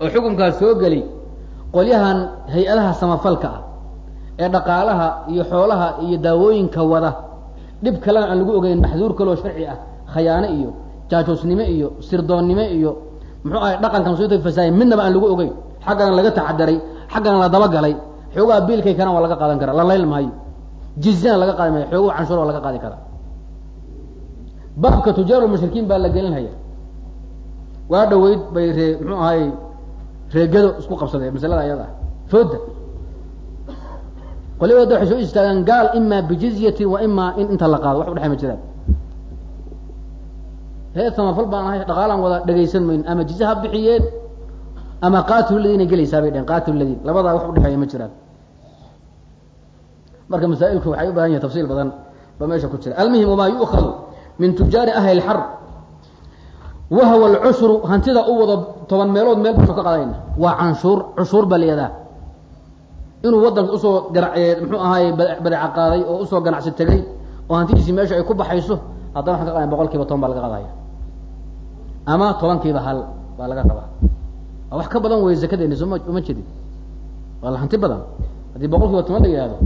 oo xukunkaas soo geli qolyahan hay'adaha samafalka ah ee dhaqaalaha iyo xoolaha iyo daawooyinka wada. Dhib kalena aan lagu ogeyn maxduur kaloo sharci ah khayaano iyo jaajoosnimo iyo sirdoonnimo iyo muxuu ahay dhaqanka fasaaya midnaba aan lagu ogeyn. Xaggana laga taxadaray xaggana la dabagalay xoogaha biilkay kana waa laga qaadan karaa la layl maayo. Jizyana laga qaadi maayo xoogaha canshuur waa laga qaadi karaa. Baabka tujaaru mushrikiin baa la gelinhaya waa dhaweyd bay ree muxuu ahay reegado isku qabsadeen masalada ayada. Fooda qolyaooda waxay soo istaagaan gaal imaa bijizyatin wa imaa in inta la qaado wax udhexay ma jiraan. Hee samafal ahay dhaqaalaan wada dhegaysan mayn ama jize ha bixiyeen ama qaatilu ladiina gelaysaa bay dheheen qaatilu ladiin labadaa wax udhexeeya ma jiraan. Marka masaa'ilku waxay u baahan yahin tafsiil badan ba meesha ku jira. Almuhim wamaa yu'khadu min tujaari ahli lxarb wahwa alcushru hantida u wado toban meelood meel baanu ka qaadayna waa canshuur cushuur baa layadaa inuu waddanka u soo muxuu ahaay badeeca qaaday oo u soo ganacsi tegay oo hantidiisii meesha ay ku baxayso haddana waxaan ka qaadayn boqol kiiba toban baa laga qaadaya ama tobankiiba hal baa laga rabaa wax ka badan wey zakadeeni sooma uma jedin waa la hanti badan haddii boqol kiiba toban la yihahdo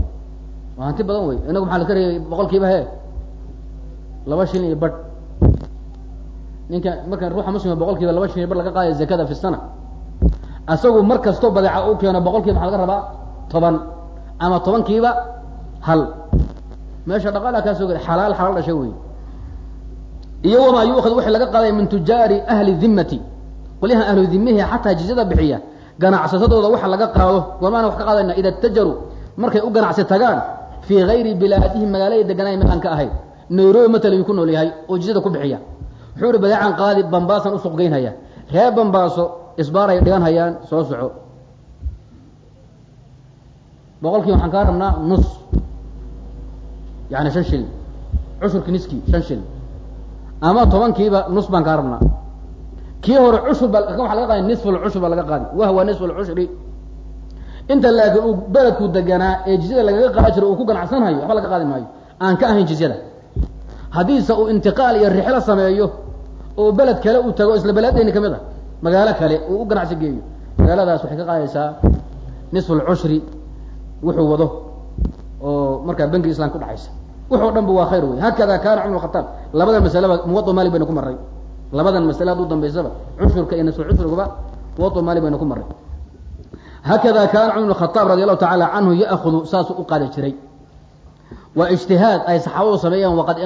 waa hanti badan wey inagu maxaa laka reeyay boqol kiiba hee laba shilin iyo badh ninka marka ruuxa muslima boqol kiiba laba iyo badh laga qaadaya zakada fi sana. Asagu mar kastoo badeeca u keeno boqol kiiba maxaa laga rabaa toban ama tobankiiba hal. Meesha dhaqaala kaa soo gela xalaal xalaal dhashay wey iyo wamaa yuukhad wixii laga qaaday min tujaari ahli dimmati qolyaha ahlu dimihi xataa jizyada bixiya ganacsatadooda waxa laga qaado. Gormaana wax ka qaadayna ida tajaruu markay u ganacsi tagaan fii gayri bilaadihim magaalada deganaayn mid aan ka ahayn nairobi matalan ku nool yahay oo jizyada ku bixiya wuxuu ihi badeecan qaadi bambaasan u suqgeynhaya reer bambaaso isbaaray dhigan hayaan soo soco. Boqolkiiba waxaan kaa rabnaa nus. Yani shan shilin. Cushurki niskii shan shilin. Ama tobankiiba nus baan kaa rabnaa. Kii hore cushur baa waxa laga qaadi nisf lcushur baa laga qaadi wahwa nisf lcushri inta laakiin uu beledku deganaa ee jizyada lagaga qaadi jiro uu ku ganacsanhayo waxba laga qaadi maayo. Aan ka ahayn jizyada. Haddiise uu intiqaal iyo rixlo sameeyo oo beled kale uu tago isla beledeyni ka mid a magaalo kale uu u ganacsi geeyo. Magaaladaas waxay ka qaadaysaa nisf lcushri wuxuu wado oo markaa bankiga islam ku dhexaysa wuxoo dhan waa khayr wey hakada kaana cumar khataab labadan masaleba muwaa malik bayna ku maray labadan masale hadduu dambaysaba cushurka iyo nisfu cushurkuba muwaa malik bayna ku maray hakada kaana cumar khataab radi allahu tacaala canhu ya'hudu saasuu u qaadi jiray. Waa ijtihaad ay saxaabadu sameeyeen waqad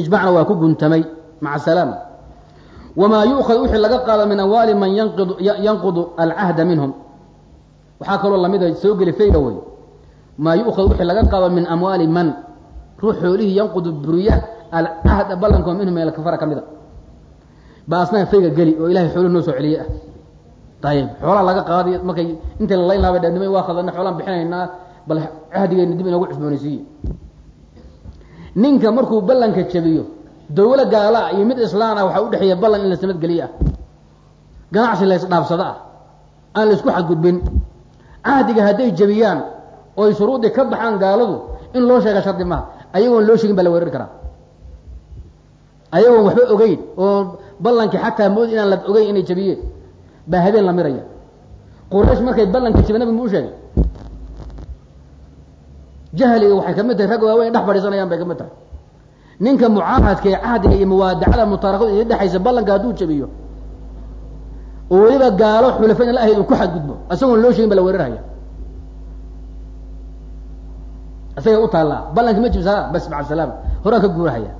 ijmacna waa ku guntamay. Maca salaam wamaa yu'khad wixii laga qaado min amwaali man yanqudu alcahda minhum waxaa kaloo lamida soo geli fayga wey maa yu'khad wixii laga qaado min amwaali man ruux xoolihii yanqudu buriya alcahda ballanko minhum meel kafara ka mida ba asnaga fayga geli oo ilahay xooluhu noo soo celiye ah ayib xoolaa laga qaadi markay inta la layn lahaa waa khadana xoolaan bixinaynaa bal cahdigeena dib inoogu cusboonaysiiye ninka markuu ballanka jabiyo dawlo gaala iyo mid islaan ah waxaa udhexeeya ballan in la sanadgeliye ah ganacsi la ysdhaafsado ah aan la isku xadgudbin. Cahdiga hadday jabiyaan oo ay ka baxaan gaaladu in loo sheega shardi maha ayagoon loo sheegin baa la weerari karaa. Ayagoon waxba ogeyn oo ballankii xataa moodi inaan la ogeyn inay jabiyeen baa habeen la miraya. Quraysh markay ballanka jabi nabigu mu u sheegay? Jahliga waxay ka mid tahay rag waaweyn dhex fadhiisanayaan bay ka mid tahay ninka mucaahadka ee cahdiga iyo muwaadacada mutaarakada idin dhexaysa ballanka hadduu jabiyo oo weliba gaalo xulafada la ahayd uu ku xadgudbo isagoon loo sheegin ba la weerarhaya isagay u taallaa ballanki ma jibsaa bas maca salaam horaan ka guurahaya.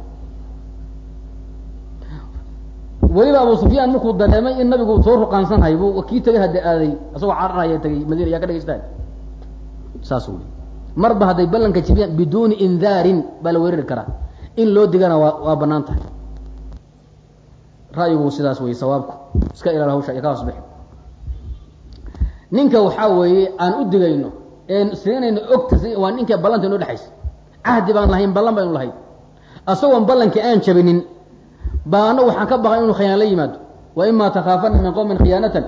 Weliba abu sufyaan markuu dareemay in nabigu soo ruqaansanhay buu kii tegay hadda aaday isagoo cararaya tegay madiina yaa ka dhegaystaan saas wy marba hadday ballanka jibiyaan biduuni indaarin baa la weerari karaa in loo digana waa waa bannaan tahay. Ra'yigu sidaas wey sawaabku. Iska ilaal hawsha iyo ka hoosbix ninka waxaa weeye aan u digayno een siinayno ogta waa ninka ballanta inoo dhexaysa cahdi baan lahayn ballan baynu lahayn. Asagoon ballankii aan jabinin baana waxaan ka baqan inuu khiyaan la yimaado. Wa ima takhaafana min qowmin khiyaanatan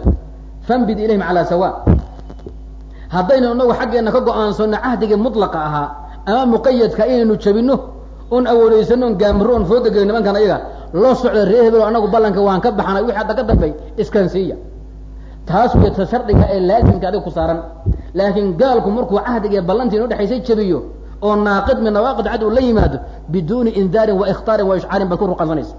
fambid ilayhim calaa sawa. Haddaynu inagu xaggeenna ka go'aansano cahdigii mutlaqa ahaa ama muqayadka inaynu jabino oon awoodeysano on gaamiro oon foodageli nimankan ayaga. Loo socda ree hebel anagu ballanka waan ka baxnay wixii hadda ka dambey iskansiiya taas way ta shardiga ee laazimka adiga ku saaran. Laakiin gaalku markuu cahdiga iyo ballantii ino dhexaysay jabiyo oo naaqid min nawaaqid cad uu la yimaado biduuni indaarin wa ikhtaarin wa ishcaarin baad ku ruqansanaysa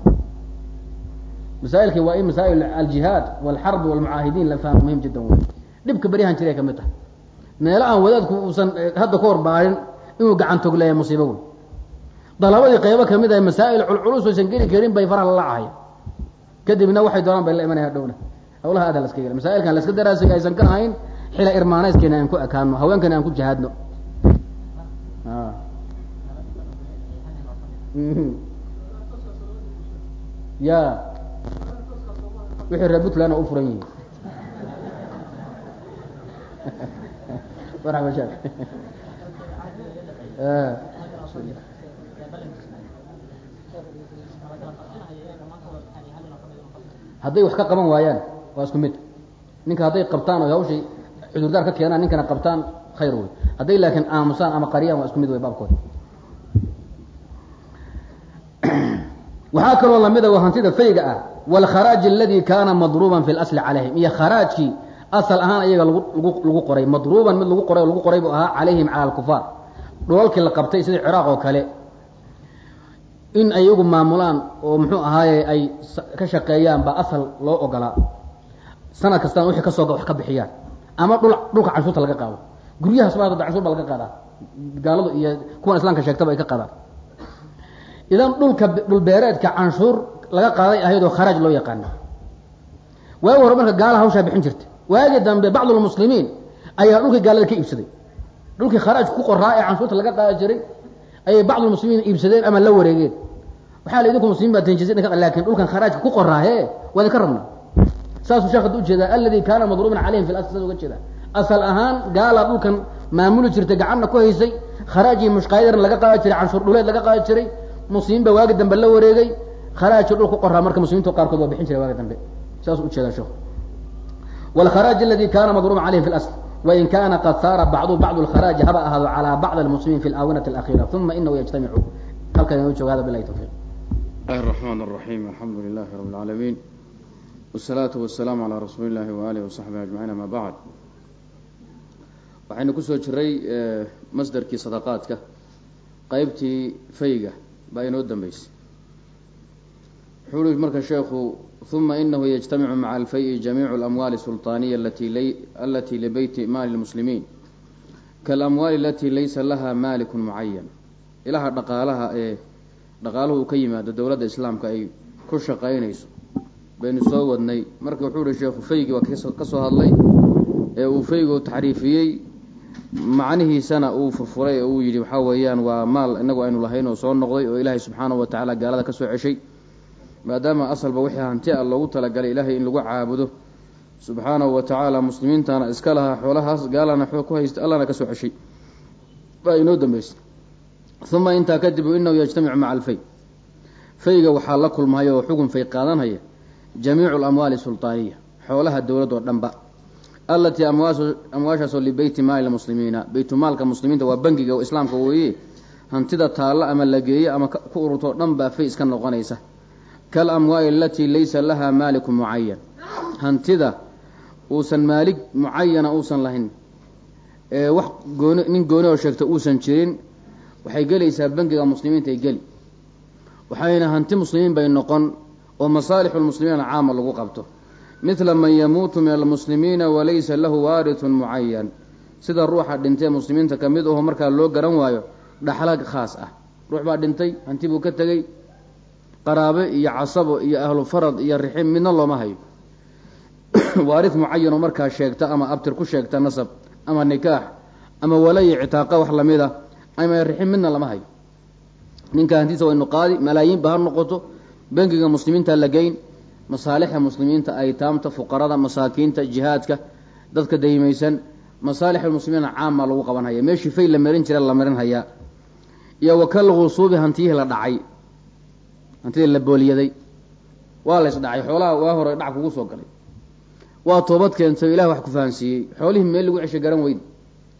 masaailkii waa in masaa'il aljihaad walxarb walmucaahidiin la fahmo muhiim jiddan wey dhibka beryahan jiray ka mid tahay meelo aan wadaadku uusan hadda ka hor baarin inuu gacan togleeya musiibo wey dalabadii qaybo ka mid ah masaa'il culculus aysan geli karin bay faraha lala cahaya kadibna waxay doonaan bay la imanaya dhowna hawlaha aada laska gela masaailkan laska daraasay aysan ka ahayn xila irmaanayskeena aan ku ekaano haweenkana aan ku jihaadno ya wixii reer puntland oo u furan yihiin. Marxaba hadday wax ka qaban waayaan waa isku mid. Ninka hadday qabtaan oo hawshay cudurdaar ka keenaan ninkana qabtaan khayr wey hadday laakiin aamusaan ama qariyaan waa isku mid wey baabkooda waxaa kaloo lamida waa hantida fayga ah wاlkharaaj aladi kaana madruuban fi اlasli calayhim. Iyo kharaajkii asal ahaan ayaga lagu qoray. Madruuban mid lagu qoray lagu qoray buu ahaa calayhim cala alkufaar. Dholalkii la qabtay sida ciraaq oo kale in ay iyagu maamulaan oo muxuu ahaaye ay ka shaqeeyaan baa asal loo ogolaa. Sanad kastana wixii ka soo wax ka bixiyaan. Ama dhul dhulka canshuurta laga qaado. Guryahaas baa hadda canshuur baa laga qaadaa. Gaaladu iyo kuwan islaamka sheegtaba ay ka qaadaan. Idan dhulka dhulbeereedka canshuur laga qaaday ahayd oo kharaaj loo yaqaana waagi hore marka gaala hawshaa bixin jirta. Waagi dambe bacdulmuslimiin ayaa dhulkii gaalada ka iibsaday. Dhulkii kharaaj ku qoraa ee canshuurta laga qaadi jiray ayay bacdulmuslimiin iibsadeen ama la wareegeen waxaa la idinku muslimiin baa tanjisay dhanka laakin dhulkan kharaajka ku qoraaye waadi ka rabna saasuu sheekh hada u jeedaa aladi kaana madruuban calayhim fi lasl saas uga jeedaa. Asal ahaan gaalaa dhulkan maamuli jirtay gacanna ku haysay kharaaj iyo mushqaayadarna laga qaadi jiray canshuur dhuleed laga qaadi jiray muslimiin baa waagi dambe la wareegay kharaajka dhul ku qoraa marka muslimiinta qaarkood waa bixin jiray waagi dambe. Saas u jeedaa sheekhu wlkharaaj aladi kaana madruuban calayhim fi lasl wain kaana qad saara bacdu bacd lkharaaji haba ahaado calaa bacd almuslimiin fi alaawinati alakhira uma inahu yajtamicu. Halkan inoo jooga hada bilahi tawfiq bismillahi raxmaan raxiim alxamdu lilaahi rabi lcaalamiin wasalaatu wasalaamu calaa rasuuli llahi waaalihi wasaxbihi ajmaciin amaa bacd waxaynu ku soo jiray eh, masdarkii sadaqaadka qeybtii fayga baa inoo dambeysay wuxuu marka sheekhu uma inahu yajtamicu maca alfay-i jamiicu alamwaali sulطaaniya alatii libeyti maali lmuslimiin kaalamwaali alatii laysa laha maalikun mucayan ilaha dhaqaalaha ee dhaqaaluhu ka yimaado dowladda islaamka ay ku shaqaynayso. Baynu soo wadnay marka wuxuu ihi sheekhu faygii waa ka soo hadlay ee uu faygu taxriifiyey macnihiisana uu furfuray oo uu yidhi waxaa weeyaan waa maal inagu aynu lahayn oo soo noqday oo ilaahay subxaanahu wa tacaala gaalada ka soo ceshay. Maadaama asalba wixii hanti a loogu talagalay ilaahay in lagu caabudo subxaanahu wa tacaala muslimiintana iska lahaa xoolahaas gaalana ku haysta allana ka soo ceshay. Baa inoo dambeysay uma intaa kadib inahu yajtamicu maca alfay. Fayga waxaa la kulmaya oo xugun fay qaadanhaya jamiicu alamwaali sulطaaniya xoolaha dowladd oo dhanba allatii amwaashaasoo libeyti maali muslimiina. Beytumaalka muslimiinta waa bangiga islaamka weeye. Hantida taalla ama la geeyo ama ku ururtoo dhan baa fay iska noqonaysa. Kal amwaali alatii laysa laha maaliku mucayan hantida uusan maalig mucayana uusan lahayn. Ee wax gooni nin gooni oo sheegta uusan jirin waxay gelaysaa bangiga muslimiinta ay geli. Waxayna hanti muslimiin bay noqon oo masaalixu lmuslimiina caama lagu qabto. Midla man yamuutu min almuslimiina walaysa lahu waaritun mucayan sida ruuxa dhintee muslimiinta ka mid aho markaa loo garan waayo dhaxla khaas ah. Ruux baa dhintay hanti buu ka tegey. Qaraabe iyo casabo iyo ahlu farad iyo rixim midna looma hayo. Waarid mucayanoo markaa sheegta ama abtir ku sheegta nasab ama nikaax ama walay ictaaqa wax la mid a ama rixim midna lama hayo. Ninka hantiisa waynu qaadi malaayiinba ha noqoto bangiga muslimiinta la geyn masaalixa muslimiinta aytaamta fuqarada masaakiinta jihaadka dadka daymaysan masaalixulmuslimiina caama lagu qaban haya. Meeshii fay la marin jira la marin hayaa iyo wakal gusuubi hantiyihii la dhacay. Hantidii la booliyaday. Waa lays dhacay xoolaha waa hore dhac kugu soo galay. Waa toobad keentay ilah wax ku fahansiiyey. Xoolihii meel lagu ceshay garan weyd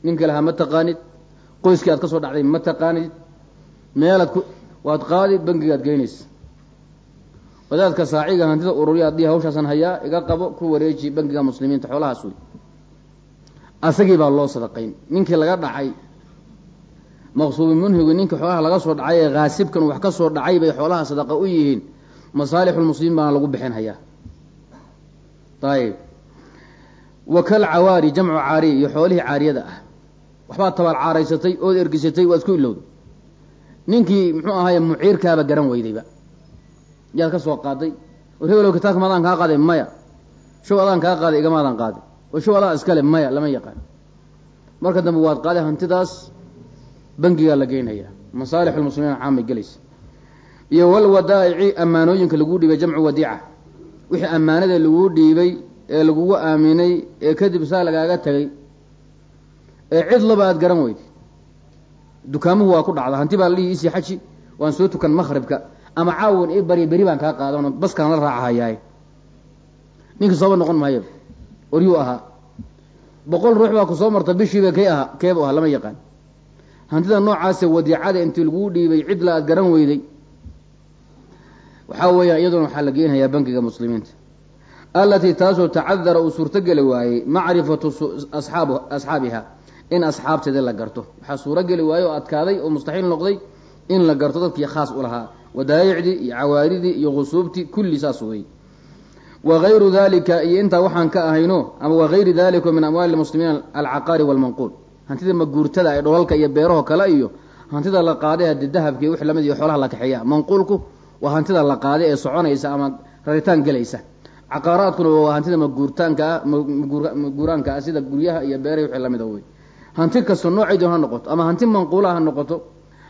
ninka lahaa ma taqaanid qoyskii aad ka soo dhacday ma taqaanid meelaad ku waad qaadi bangigaad geynaysa wadaadka saaciga hantida ururiya haddii hawshaasan hayaa iga qabo ku wareeji bangiga muslimiinta xoolahaas wey asagii baa loo sadaqayn. Ninkii laga dhacay maqsuubi munhigu ninkii xoolaha laga soo dhacay ee haasibkan wax ka soo dhacay bay xoolaha sadaqa u yihiin. Masaalixulmuslimiin baana lagu bixin hayaa. Ayib wa kal cawaari jamcu caariya iyo xoolihii caariyada ah waxbaad tabaal caaraysatay ood ergisatay waad isku ilowday. Ninkii muxuu ahaye muciirkaaba garan weydayba. Yaad ka soo qaaday. War hebelow kitaabka maadaan kaa qaaday maya. Show adaan kaa qaaday igamaadan qaaday oo show adaa iskale maya lama yaqaan. Marka dambe waad qaaday hantidaas bangigaa la geynaya masaalixulmuslimiin caamay gelaysa iyo walwadaa'ici ammaanooyinka laguu dhiibay jamcu wadiica. Wixii ammaanada laguu dhiibay ee lagugu aaminay ee kadib saa lagaaga tegay ee cid laba aad garan weyday dukaamuhu waa ku dhacda hanti baa lalihii isii xaji waan soo tukan maqribka ama caawin i bari beri baan kaa qaadano baskaan la raacahayaay ninka sooba noqon maayo waryuu ahaa. Boqol ruux baa ku soo marta bishiiba kay ahaa keebu ahaa lama yaqaan. Hantida noocaase wadiicada intii laguu dhiibay cidla aad garan weyday waxaa weeyaan iyaduna waxaa la geenhayaa bankiga muslimiinta. Alatii taasoo tacadara uu suurtogeli waayey macrifatu asxaab asxaabiha in asxaabteeda la garto waxaa suurogeli waayey oo adkaaday oo mustaxiil noqday in la garto dadkii khaas u lahaa wadaayicdii iyo cawaaridii iyo khusuubtii kulli saas wey wagayru dalika iyo intaa waxaan ka ahayno ama wagayri dalika min amwaali muslimiin alcaqaari walmanquul hantida maguurtada ee dholalka iyo beeraho kale iyo hantida la qaaday haddii dahabkii wix la mid iyo xoolaha la kaxeeya manquulku waa hantida la qaaday ee soconaysa ama raritaan gelaysa caqaaraadkuna waa hantida maguurtaanka ah maguuraanka ah sida guryaha iyo beerahi wixii lamida wey hanti kasta noocay doon ha noqoto ama hanti manquula ha noqoto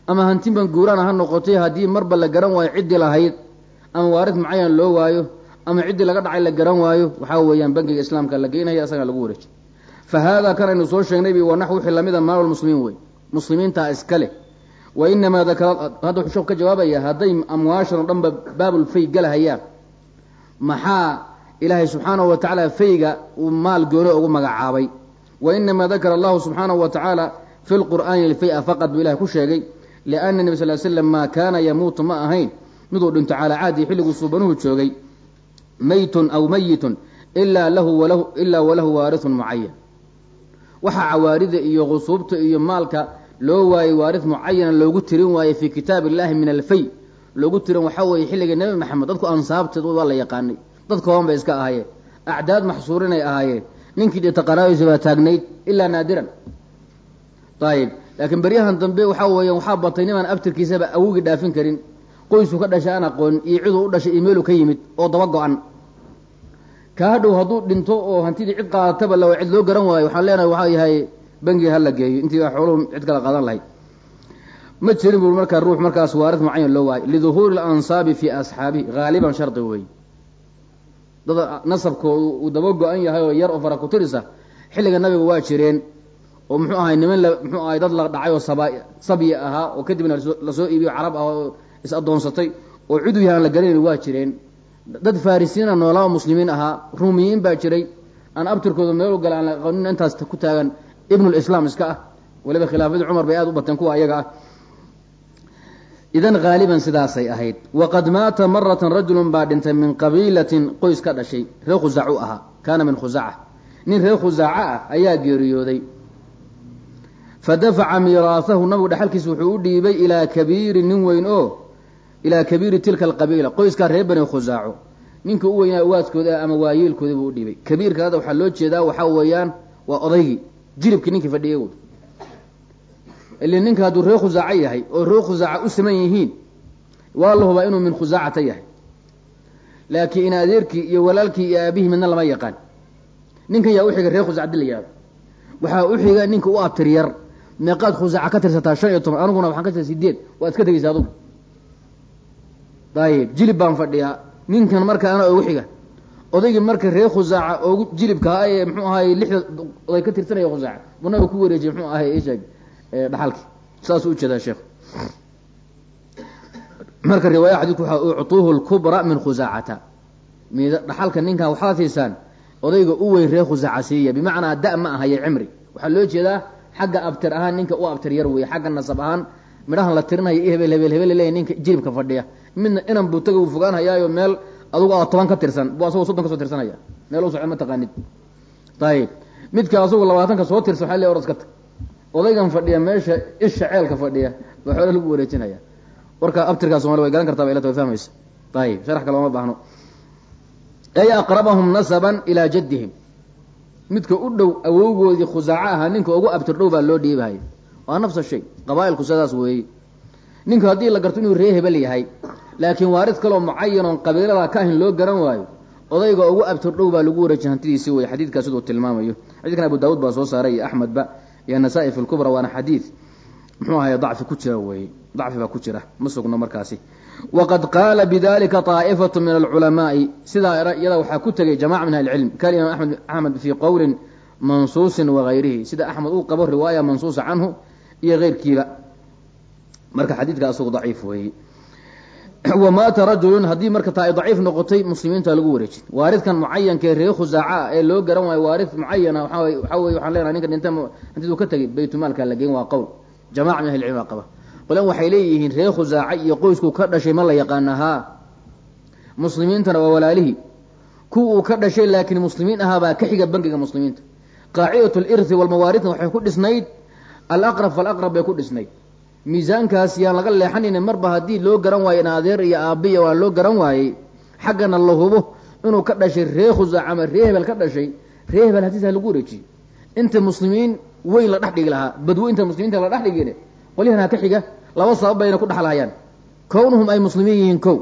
ama hanti manguurana ha noqotay haddii marba la garan waayo ciddii lahayd ama waarid mucayan loo waayo ama ciddii laga dhacay la garan waayo waxaa weeyaan bangiga islaamka la geynaya asagaa lagu wareejay fa kan aynu soo sheegnayb waa nax wixii lamida maal muslimiin wey. Muslimiintaa iska leh. Wa inamaa dakara hadda wuxuu sheeku ka jawaabaya hadday amwaashan oo dhanba baabulfay galahayaan. Maxaa ilaahay subxaanahu wa tacaala fayga uu maal gooni ugu magacaabay wa inamaa dakara allahu subxaanahu wa tacaala fi lqur'aani alfay-a faqad buu ilahay ku sheegay liana nebi sal l slam maa kaana yamuutu ma ahayn miduu dhinto calaa caadi xilliguu suubanuhu joogay maytun aw mayitun ilaa lahu ilaa walahu waarithun mucayan waxaa cawaarida iyo khusuubta iyo maalka loo waayey waarith mucayana loogu tirin waayey fii kitaab illahi min alfay loogu tirin waxaa weeye xilliga nebi maxamed dadku ansaabteed waa la yaqaanay dad kooban bay iska ahaayeen acdaad maxsuurinay ahaayeen ninkii dhita qaraabadiisa baa taagnayd ilaa naadiran. Ayib laakiin beryahan dambe waxaa weeya waxaa batay nimaan abtirkiisaba awogii dhaafin karin. Qoysu ka dhashay aan aqoon iyo ciduu u dhashay iyo meelu ka yimid oo daba go-an. Ka hadhow hadduu dhinto oo hantidii cid qaadataba la cid loo garan waayo waxaan leenahay waxaa yahay bangiga hala geeyo. Intii xooluhu cid kala qaadan lahayd. Ma jirin buu markaa ruux markaas waarid mucayan loo waayo liduhuuri lansaabi fii asxaabihi haaliban shardi wey dad nasabkoodu uu daba go-an yahay oo yar oo fara ku tirisa xilliga nabiga waa jireen oo muxuu ahay niman la muxuu ahay dad la dhacay oo saba sabyi ahaa oo kadibna la soo iibiyo carab ah oo is addoonsatay oo yahay aan la garanayn waa jireen. Dad farisiina noolaa muslimiin ahaa ruumiyiin baa jiray. Aan abtirkooda meel gala aan la aqoonin intaas ku taagan ibnulislaam iska ah. Waliba khilaafadii cumar bay aada u bateen kuwa ayaga ah idan haaliban sidaasay ahayd waqad maata maratan rajulun baa dhintay min qabiilatin qoys ka dhashay reer khusac u ahaa kaana min khusaca nin reer khusaaca ah ayaa geeriyooday. Fadafaca miiraahahu nabigu dhexalkiisa wuxuu u dhiibay ilaa kabiiri nin weyn oo ilaa kabiiri tilka alqabiila qoyskaa reer bani khusaaco ninka u weynaa uwaadkooda ama waayeelkoodii buu u dhiibay. Kabiirka hadda waxaa loo jeedaa waxaa weeyaan waa odaygii jilibkii ninkii fadhiyay wy ili ninka hadduu reer khusaaco yahay oo reer khusaaca u siman yihiin waa la hubaa inuu min khusaacata yahay. Laakiin in adeerkii iyo walaalkii iyo aabihii midna lama yaqaan. Ninkan yaa uxiga reer khusac di la yihahdo waxaa u xiga ninka u abtir yar. Meeqaad khusaaca ka tirsataa shan iyo toban aniguna waxaan ka tirsa sideed waad iska tegeysa adugu. Ayib jilib baan fadhiyaa. Ninkan marka ana ugu xiga. Odaygii marka reer khusaaca oogu jilibka ee muxuu ahay lixda oday ka tirsanaya khusaaca buu nabiga ku wareejiyey muxuu ahay isheeg dhaxalki saasuu u jeedaa sheekhu marka riwaaya xadiidku waxa uctuuhu lkubra min khusaacata mid dhaxalka ninkan waxaad siisaan odayga u weyn reer khusaaca siiya bimacnaa da ma ahaye cimri. Waxaa loo jeedaa xagga abtir ahaan ninka u abtir yar weeye xagga nasab ahaan midhahan la tirinayo i hebel hebel hebel leeyahy ninka jilibka fadhiya. Midna inan buu taga uu fogaan hayaayo meel adugu a toban ka tirsan buu asagoo soddon ka soo tirsanaya. Meel u soco ma taqaanid. Ayib midka asagu labaatanka soo tirsan waxa le oras ka tag odaygan fadhiya meesha isha ceelka fadhiya baa xoole lagu wareejinaya warka abtirkaa somali way garan kartaa ba ilata way fahmaysa ayib sharax kale oma baahno. Ay aqrabahum nasaban ilaa jaddihim. Midka u dhow awowgoodii khusaaco ahaa ninka ugu abtir dhow baa loo dhiibahaya waa nafsa shay qabaailku sidaas weeye. Ninku haddii la garto inuu ree hebel yahay laakiin waarid kaloo mucayan oon qabiilada ka ahin loo garan waayo odayga ugu abtir dhow baa lagu wareejiya hantidiisi wey xadiidkaa siduu tilmaamayo. Xadidkan abu daawud baa soo saaray iyo axmedba iyo nasaa-i fi lkubra waana xadiid muxuu ahay dacfi ku jira weeye. Dacfi baa ku jira. Ma sugno markaasi. Waqad qaala bidalika طaa'ifatu min alculamaai. Sidaa iyada waxaa ku tegay jamaca min ahli cilm amed axmed fii qowlin mansuusin wagayrihi sida axmed uu qabo riwaaya mansuusa canhu iyo keyrkiiba marka xadiidka asagu daciif weeye wamaata rajulun haddii marka taa ay daciif noqotay muslimiinta lagu wareejin. Waaridkan mucayankae ree khusaaca ee loo garan waayo waarid mucayana waaa waxaa waxaan leenahay ninka dhinta hantiduu ka tegay baytulmaalka la geyn waa qowl. Jamaca min ahli cilm baa qaba. Qolan waxay leeyihiin ree khusaaca iyo qoysku ka dhashay ma la yaqaana haa muslimiintana waa walaalihii kuwa uu ka dhashay laakiin muslimiin ahaabaa ka xiga bangiga muslimiinta. Qaacidat lirthi walmawaaridna waxay ku dhisnayd alaqrab falaqrab bay ku dhisnayd miisaankaas yaan laga leexanayna marba haddii loo garan waayo in adeer iyo aabiya waa loo garan waayey xaggana la hubo inuu ka dhashay ree khusaac ama ree ka dhashay ree hebel hatiisa lagu wareejiyey inta muslimiin weyn la dhex dhigi lahaa badweynta muslimiinta la dhex dhigin qolyahanaa ka xiga laba sabab bayna ku dhexlahayaan kownuhum ay muslimiin yihiin kow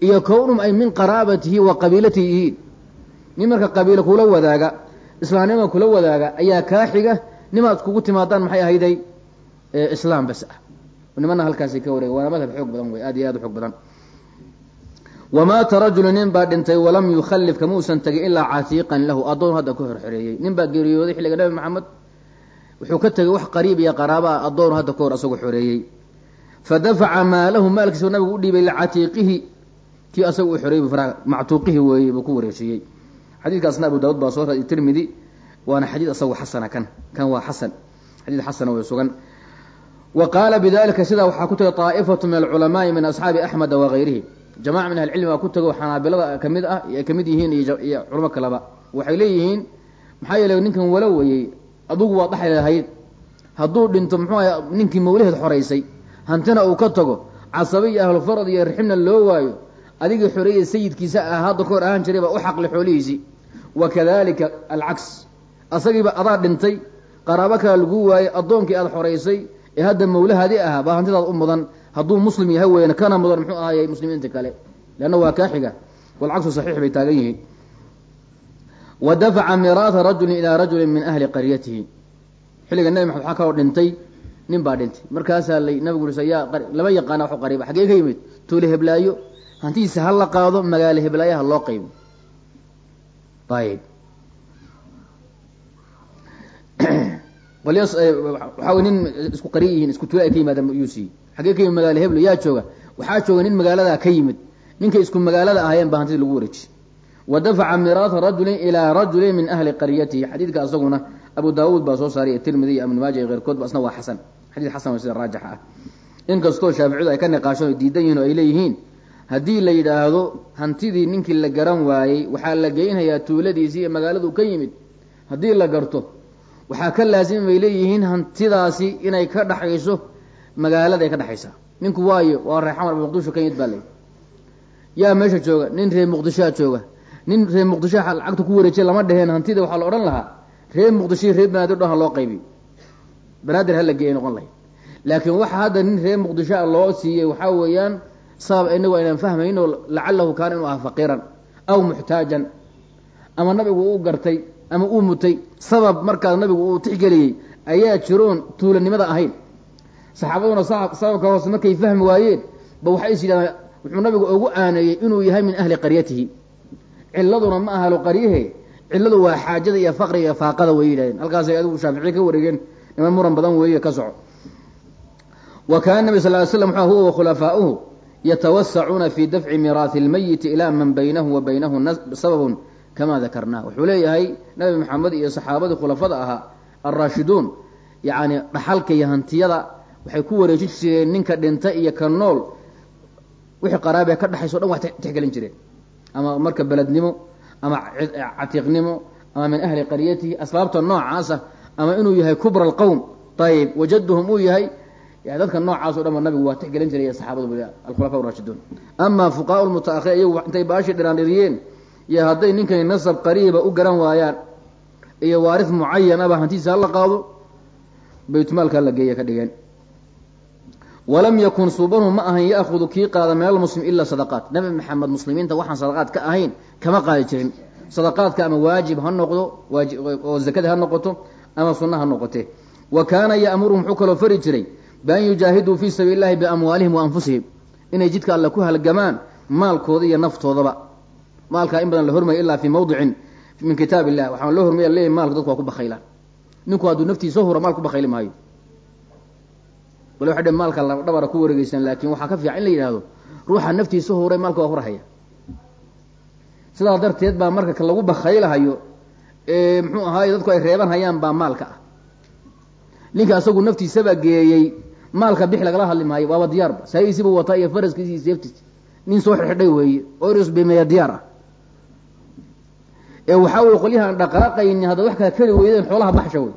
iyo kownuhum ay min qaraabatihi wa qabiilatihi yihiin. Nin marka qabiilo kula wadaaga islaamnima kula wadaaga ayaa kaa xiga nimaad kugu timaadaan maxay ahayday? Islaam bas ah nimana halkaasi ka wareega waana madhab xoog badan wey aad iyo aad u xoog badan. Wamaata rajulu nin baa dhintay walam yukhallif kamuusan tegin ilaa catiiqan lahu. Addoon hadda ku horxoreeyey nin baa geeriyooday xilliga nabi maxamed wuxuu ka tegay wax qariib iyo qaraaba ah. Addoon hadda ka hor asagoo xoreeyey. Fadafaca maalahu maalkiisa nabigu u dhiibay licatiiqihi kii asaga u xoreeyey mactuuqihi weeye buu ku wareejiyey. Xadiidkaasna abu daawud baa soo raadiy tirmidi waana xadiid asagu xasana kan. Kan waa xasan. Xadiid xasana way sugan wa qaala bidalika sidaa waxaa ku tegay طaa'ifatu min alculamaai min asxaabi axmeda wagayrihi jamaca min ahli baa ku tego xanaabilada ka mid ah ay ka mid yihiin iyo culamo kaleba waxay leeyihiin maxaa yeeley ninkan walo weyey adugu waa dhaxli lahayd hadduu dhinto muxuu aha ninkii mawlaheed xoraysay hantina uu ka tago casabe iyo ahlufarad iyo riximna loo waayo adigii xoreeyey sayidkiisa ah hadda ka hor ahaan jiray baa u xaqli xoolihiisii wa kadalika alcaks. Asagiiba adaa dhintay qaraabo kale lagu waayey addoonkii aada xoraysay ee hadda mawlahaadii ahaa baa hantidaad u mudan hadduu muslim yahay weyne kana mudan muxuu ahayy muslimiinta kale. Leanna waa kaa xiga. Walcagsu saxiix bay taagan yihiin. Wa dafaca miraata rajulin ilaa rajulin min ahli qaryatihi. Xilliga nabi maxamed waxaa kaloo dhintay nin baa dhintay. Markaasaa la nabigu ui yaa lama yaqaana waxu qariiba xaggee ka yimid? Tuule heblaayo? Hantidiisa ha la qaado magaalo heblaayaha loo qaybo. Ayib waxaa wey nin isku qari ay ka yimaadaan yuu siiyey xaggee ka yimid yaa jooga waxaa jooga nin magaaladaa ka yimid. Ninkay isku magaalada ahaayeen baa hantida lagu wareejiy wa dafaca miraata rajulin ilaa rajulin min ahli qaryatihi xadiidka asaguna abu daawuud baa soo saaray tirmidi iyo ibnu maaja iyo keyrkood ba asna waa xasan. Xadiid xasan sida raajixa ah. Inkastoo shaaficiyadu ay ka niqaashan o diidan yihiin oo ay leeyihiin haddii la yidhaahdo hantidii ninkii la garan waayey waxaa la geynhayaa tuuladiisii iyo magaaladuu ka yimid. Haddii la garto waxaa ka laasima bay leeyihiin hantidaasi inay ka dhaxayso magaalada ay ka dhexaysaa ninku waayo waa reer xamar muqdisho ka yimid baa lay yaa meesha jooga nin reer muqdishoa jooga. Nin reer muqdishoa lacagta ku wareejiya lama dheheen hantida waxaa la odhan lahaa. Reer muqdisho reer banaadir dhan ha loo qaybiyo banaadir hala geeyay noqon lahayd. Laakiin waxa hadda nin reer muqdishoa loo siiyey waxaa weeyaan sabab inagu aynaan fahmayn oo lacalahu kaana inuu ahaa faqiiran aw muxtaajan. Ama nabigu uu gartay ama uu mutay sabab markaas nabigu uu tixgeliyey ayaa jiroon tuulanimada ahayn. Saxaabaduna sababka hoose markay fahmi waayeen ba waxay is yidhahdeen wuxuu nabigu ugu aaneeyey inuu yahay min ahli qaryatihi. Ciladuna ma ahalo qaryahe ciladu waa xaajada iyo faqriga iyo faaqada way yidhahdeen. Halkaasay adigu shaaficiye ka wareegeen niman muran badan weeye ka soco. Wa kaana nabi sal ly slam wuxua huwa wakhulafaauhu yatawasacuuna fi dafci miraahi اlmayiti ilaa man baynahu wa baynahu sababun kama dakarnah wuxuu leeyahay nabi maxamed iyo saxaabadii khulafada ahaa alraashiduun yacni dhaxalka iyo hantiyada waxay ku wareejin jireen ninka dhinta iyo ka nool. Wixii qaraabee ka dhexayso o dhan waa tixgelin jireen. Ama marka belednimo ama catiiqnimo ama min ahli qaryatihi asbaabta noocaasa ama inuu yahay kubra alqowm ayib wajaduhum uu yahay dadka noocaas o nabigu waa tixgelin jiray saxaabadu alkhulafa rashiduun ama fuqahaa lmutaahir iyagu intay baashii dhiraandhiriyeen iyo hadday ninkani nasab qariiba u garan waayaan iyo waaris mucayan aba hantiisa hala qaado baytmaalka la geeya ka dhigeen. Walam yakun suubanu ma ahan yaahudu kii qaada min almuslim ilaa sadaqaat. Nabi maxamed muslimiinta waxaan sadaqaad ka ahayn kama qaadi jirin. Sadaqaadka ama waajib ha noqdo oo zakada ha noqoto ama sunna ha noqote. Wa kaana ya'muruhum wuxuu kaloo fari jiray bian yujaahiduu fii sabiili illahi biamwaalihim wa anfusihim. Inay jidka alle ku halgamaan maalkooda iyo naftoodaba maalkaa in badan la hormaya ilaa fii mawdicin min kitaab illah waxaan loo hormaya leeyahy maalka dadku waa ku bakaylaan ninku hadduu naftiisa hura maal ku bakayli maayo. Wala waxa dhe maalka la dhabara ku wareegeysan laakin waxaa ka fiican in la yidhahdo ruuxa naftiisa huray maalka waa hurahaya sidaa darteed baa marka lagu bakaylahayo muxuu ahaaye dadku ay reeban hayaan baa maalka ah. Ninka asagu naftiisaba geeyey maalka bix lagala hadli maayo waaba diyaarba saayiisiibu wataa iyo faraskiisi iyo seeftiis nin soo xidhay weeye oo irsbimeeya diyaar ah ee waxaa weye qolyahaan dhaqaaqayni hadda wax kala keli weydeen xoolaha baxsha wey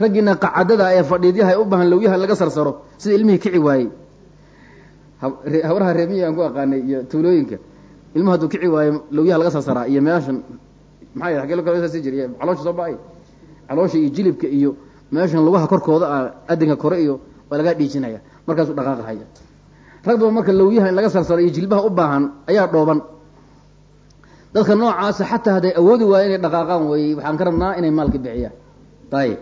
raggiina qacadada ee fadhiidyaha u baahan lawyaha laga sarsaro sida ilmihii kici waayey. Habraha reemiyi aan ku aqaanay iyo tuulooyinka ilmuhu hadduu kici waayo lawyaha laga sarsaraa iyo meeshan maxay agee lo kala sii caloosha soo ba'ay caloosha iyo jilibka iyo meeshan lugaha korkooda ah adinka kore iyo waa lagaa dhiijinaya markaasuu dhaqaaqahaya rag marka lawyaha in laga sarsaro iyo jilbaha u baahan ayaa dhooban dadka noocaasa xataa hadday awoodi waayo inay dhaqaaqaan wey waxaan ka rabnaa inay maalka bixiyaan. Ayib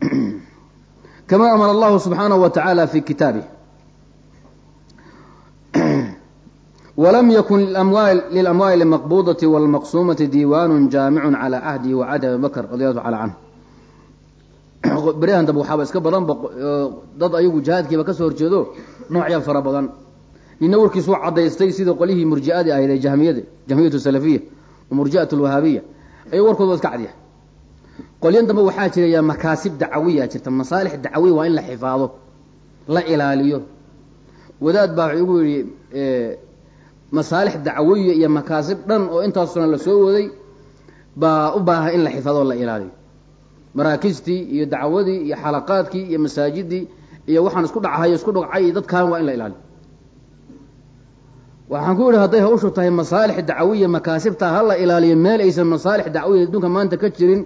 kama amara allahu subxaanahu wa tacaala fi kitaabih walam yakun lilamwaali lmaqbudati walmaqsumati diiwaanu jaamicun calaa cahdihi wa cahdi abi bakr radi allahu tacala canhu beryahan dambe waxaaba iska badan dad ayagu jihaadkiiba ka soo horjeedo noocya fara badan nina warkiisu cadaystay sida qolihii murjiadii ahayd ee jahmiyada jahmiyatu salafiya murjiat lwahaabiya ay warkooda iska cadya qolyan dambe waxaa jiraya makaasib dacawiya jirta masaalix dacawiya waa in la xifaado la ilaaliyo. Wadaad baa wuxuu igu masaalix dacawiya iyo makaasib dhan oo intaasuna la soo waday baa u baahan in la xifaado la ilaaliyo. Maraakistii iyo dacwadii iyo xalaqaadkii iyo masaajidii iyo waxaan isku dhachayo isku dhogcay dadkan waa in la ilaaliyo waxaan ku yihi hadday hawshu tahay masaalix dacawiya makaasibta ha la ilaaliyo meel aysan masaalix dacawiya adduunka maanta ka jirin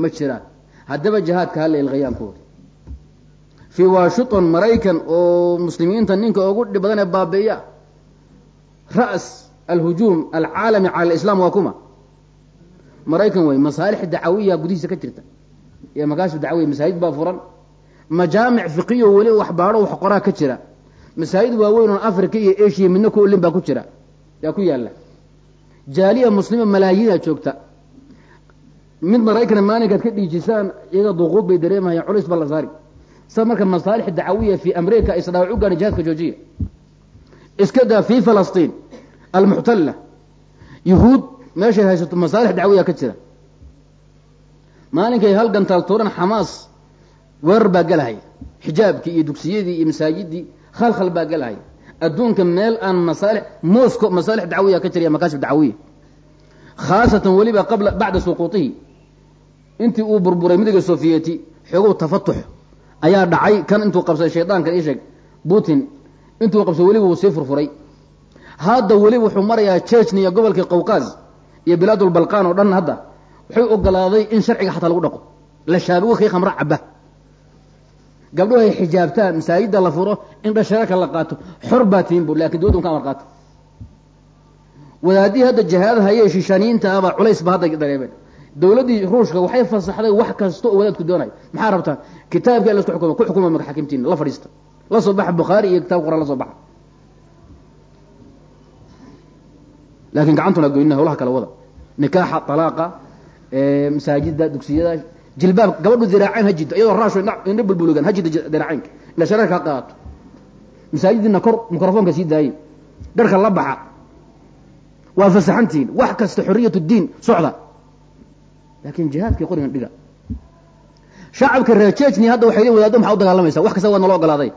ma jiraan haddaba jihaadka hala ilqayaan ku wari fii washington maraykan oo muslimiinta ninka ugu dhib badan ee baabi'iya. Ra's alhujuum alcaalami cala alislaam waa kuma. Maraykan wey masaalix dacawiya gudihiisa ka jirta. Iyo makaasib dacawiya masaajid baa furan. Majaamic fiqiyo weli wax wax qoraa ka jira masaajid waaweyn oo africa iyo asia midna ku olin baa ku jira. Yaa ku yaalla. Jaaliya muslima malaayiina joogta. Mid maraykana maalinkaad ka dhiijisaan iyaga duquud bay dareemahayaan culays baa la saari. Sa marka masaalix dacawiya fi america ay sadhaawac u gaadhan jihadka joojiya. Iska daa fi falastiin almuxtalla yuhuud meeshay haysato masaalix dacawiya ka jira. Maalinkay hal gantaal tuuran xamaas weerar baa galahaya xijaabkii iyo dugsiyadii iyo masaajidii khalkhal baa galahaya adduunka meel aan masaalix mosco masaalix dacawiya ka jira makaasib dacawiya khaasatan weliba qabla bacda suquutihi. Intii uu burburay midowga soviyeti xoogow tafatux ayaa dhacay kan intuu qabsaday shaydaankan ii sheeg putin. Intuu qabsaday weliba wuu sii furfuray. Hadda weliba wuxuu marayaa chechniya gobolkii qawqaaz iyo bilaadulbalqan oo dhan hadda. Waxay ogolaaday in sharciga xataa lagu dhaqo. La shaabigo kii khamro caba gabdhuhu ay xijaabtaan masaajidda la furo in dhashareerka la qaato. Xor baa tihin bu laakiin dowladda un ka amar qaato wadaadihii hadda jihaada haye shishaniinta abaa culays ba hadda dareemeen dowladdii ruushka waxay fasaxday wax kasta oo wadaadku doonayo maxaa rabtaan kitaabka la isku xukuma ku xukuma maka xakimtiina la fadhiista. La soo baxa bukhaari iyo kitab quraan la soo baxa. Laakin gacantuna goynina hawlaha kala wada. Nikaaxa talaaqa masaajida dugsiyada jilbaab gabadhu diraacayn ha jiddo iyadoo raasho indha bulbulugan ha jiddo diraacaynka ila shareerka ha qaadato masaajidina kor microfoonka sii daayey dharka la baxa. Waa fasaxantihiin wax kasta xoriyat diin socda. Laakin jihaadkii qorigan dhiga. Shacabka reer jejni hadda waxay lein wadaado maxaa u dagaalamaysa wax kasta waa nala ogolaaday.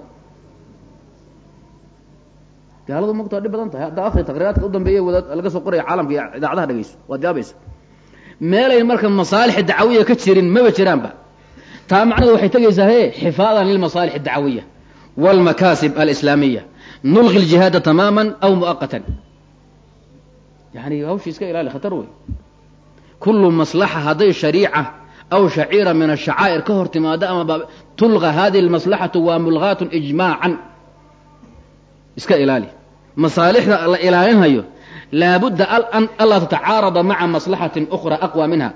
Gaaladu mogta dhib badan tahay. Hadda akri taqriiraadka u dambeeya laga soo qoraya caalamka iyo idaacadaha dhegeyso waad yaabaysa meelayn marka masaalix dacawiya ka jirin maba jiraanba. Taa macnahedu waxay tegaysaa he xifaadan lilmasaalix addacawiya walmakaasib alislaamiya nulqi ljihaada tamaama aw muaqatan yani hawshii iska ilaali khatar wey kullu maslaxa hadday shariica aw shaciira min ashacaa'ir ka hor timaado ama tulqa hadihi lmaslaxatu waa mulgaatun ijmaacan. Iska ilaali. Masaalixda la ilaalinhayo laabudda an anlaa tatacaarada maca maslaxatin ukhra aqwa minha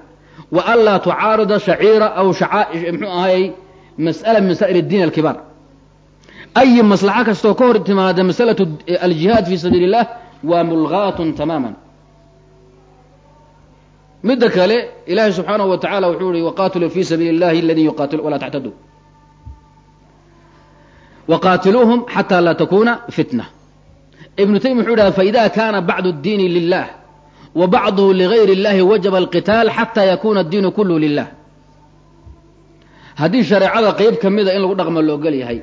wa an laa tucaarida shaciira aw mxuu ahay mas'ala min masaa'il اdiin alkibaar ayi maslaxo kastoo ka hor timaada masalatu aljihaad fi sabiili اllah waa mulgaatun tamaama midda kale ilaahay subxaanahu wa tacala wuxuu yihi waqaatiluu fi sabiili اllahi aladii yuqatil walaa tactaduu waqaatiluuhum xataa laa takuna fitna ibnu taymiya wuxuu dhaha faida kana bacdu اdiini lilah wa bacduhu ligayr اllahi wajaba alqitaal xataa yakuna addiinu kulluhu lilah haddii shareecada qeyb ka mida in lagu dhaqmo la yahay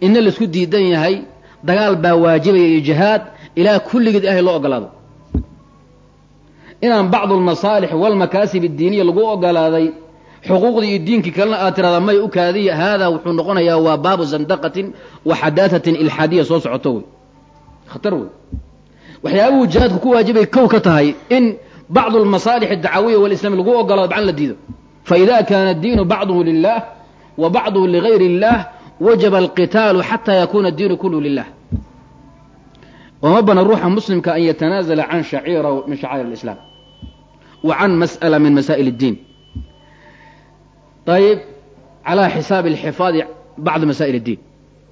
inna la isku diidan yahay dagaal baa waajibaya iyo jihaad ilaa kulligeed ilahay loo ogolaado. Inaan bacdu almasaalix walmakaasib addiiniya lagu ogolaaday xuquuqdii iyo diinkii kalena aad tirahdaa may u kaadiya haadaa wuxuu noqonayaa waa baabu zandaqatin wa xadaatatin ilxaadiya soo socoto wey khatar wey waxyaabuhu jihaadku ku waajibay kow ka tahay in bacdu almasaalix addacawiya walislami lagu ogolaado bacn la diido faida kaana addiinu bacduhu lilah wa bacduhu ligayr illah wajaba alqitaalu xataa yakuna addiinu kulluhu lilah wama bana ruuxa muslimka an yatanaazala can shaciira min shacaa'ir اlislaam wa can mas'ala min masaa'il اddiin ayb calaa xisaabi alxifaadi bacdi masaa'il اddiin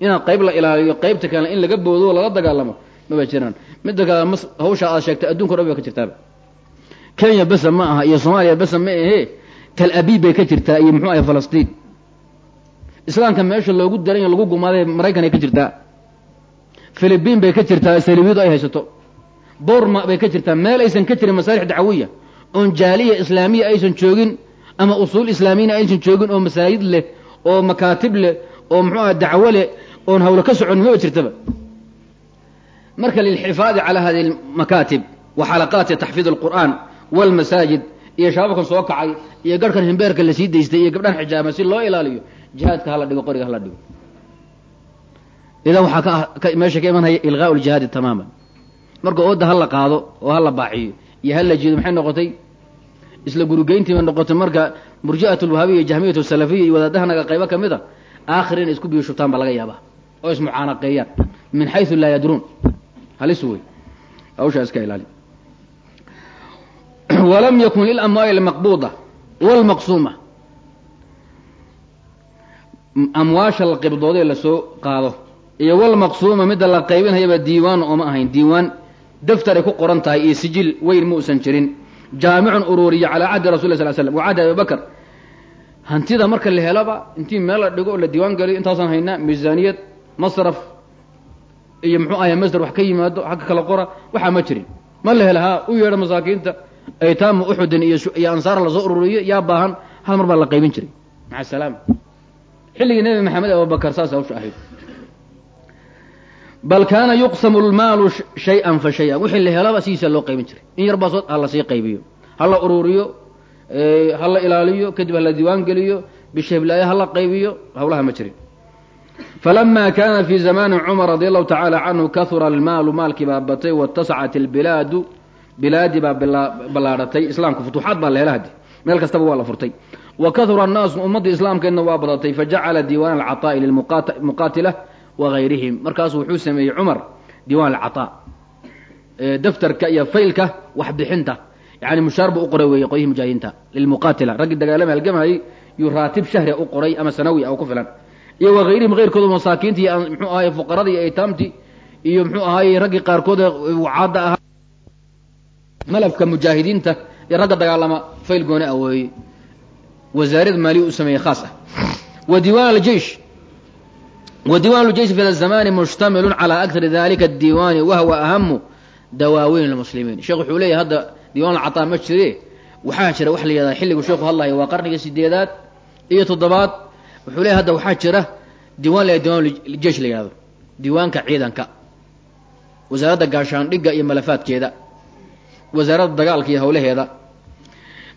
inaan qayb la ilaaliyo qaybta kale in laga boodo o laga dagaalamo maba jiraan. Midda kale hawsha aad sheegtay adduunka o dhan bay ka jirtaaba kenya besa ma aha iyo soomaaliya besa ma ahe tal abiib bay ka jirtaa iyo muxuu ahay falastiin. Islaamka meesha loogu daranya lagu gumaaday maraykan ay ka jirtaa. Philibiin bay ka jirtaa salibidu ay haysato. Borma bay ka jirtaa meel aysan ka jirin masaalix dacawiya oon jaaliya islaamiya aysan joogin ama usuul islaamiyana aysan joogin oo masaajid leh oo makaatib leh oo muxuu aha dacwo leh oon hawlo ka socon maba jirtaba marka lilxifaadi calaa hadihi almakaatib wa xalaqaati taxfiid alqur'aan walmasaajid iyo shabaabkan soo kacay iyo garhkan himbeerka la sii daystay iyo gabdhan xijaama si loo ilaaliyo jihaadka hala dhigo qoriga hala dhigo. Idan waxaa meesha ka imanhaya ilqaau ljihaadi tamaaman marka ooda hala qaado oo hala baaxiyo iyo hala jeedo maxay noqotay? Isla gurugeyntii bay noqotay. Marka murji'at lwahabiya iyo jahmiyat salafiya iyo wadaadahanaga qaybo ka mid a aakhir inay isku biyo shubtaan baa laga yaabaa oo ismucaanaqeeyaan min xaysu laa yadruun halis wey hawshaa iska ilaali. Walam yakun lilamwaali almaqbuuda walmaqsuuma amwaasha la qibdoodee la soo qaado iyo walmaqsuuma midda la qaybinhayaba diiwaan ooma ahayn. Diiwaan daftaray ku qoran tahay iyo sijil weyn ma usan jirin. Jaamicun ururiya calaa cahdi rasul sl slam wa hantida marka la helaba intii meel la dhigo oo la diiwaan galiyo intaasaan haynaa miisaaniyad masraf iyo muxuu ahay masdar wax ka yimaado xagga kala qora waxaa ma jirin. Ma la hela haa u yeedha masaakiinta aytaamu uxudin iyo iyo ansaar la soo ururiyo yaa baahan hal mar baa la qaybin jiray. Maca salaam. Xilligii nebi maxamed abubakar saas hawsha ahayd bal kaana yuqsamu lmaalu shay-an fa shay-an. Wixii la helaba sidiisa loo qaybin jiray. In yar baa soo ha la sii qaybiyo. Ha la ururiyo ha la ilaaliyo kadib ha la diiwaan geliyo bisheblaaye ha la qaybiyo hawlaha ma jirin falama kana fi zamani cumar radi allahu tacaala canhu kahura almaalu maalkii baa batay waitasacat albilaadu bilaadii baa ballaadhatay islaamka futuuxaad baa la hela hadi meel kastaba waa la furtay wa kahura annaasu ummaddii islaamkeedna waa badatay fajacala diiwaan alcaطaa'i lilmuqaatila wagayrihim markaasuu wuxuu sameeyey cumar diiwaan alcaطaa daftarka iyo faylka waxbixinta yani mushaar buu u qoray weeye qoyihii mujaahidiinta lilmuqaatila raggii dagaalama halgamayay yuu raatib shahria u qoray ama sanawi ah oo ku filan iyo wahayrihim hayrkooda masaakiinta iyo mxuu ahaye aytaamti iyo mxuu ahaye raggii qaarkood wacaadda ahaa. Malafka mujaahidiinta iyo ragga dagaalama fayl gooni ah weeye wasaariyada maaliya u sameeyey khaas ah. Wa diiwaan aljeish wa diiwan aljeish min azamani mushtamilu calaa akari dalika adiiwaani wahwa ahamu dawaawiin lmuslimiin sheekh wuxuu leeyahy hadda diiwaan alcataa ma jire waxaa jira waxa la yidhahdaa xilligu sheekhu hadlayo waa qarniga sideedaad iyo toddobaad wuxuu leeyahy hadda waxaa jira diiwan la diiwan jeish la yihahdo diiwaanka ciidanka. Wasaaradda gaashaandhigga iyo malafaadkeeda. Wasaaradda dagaalka iyo howlaheeda.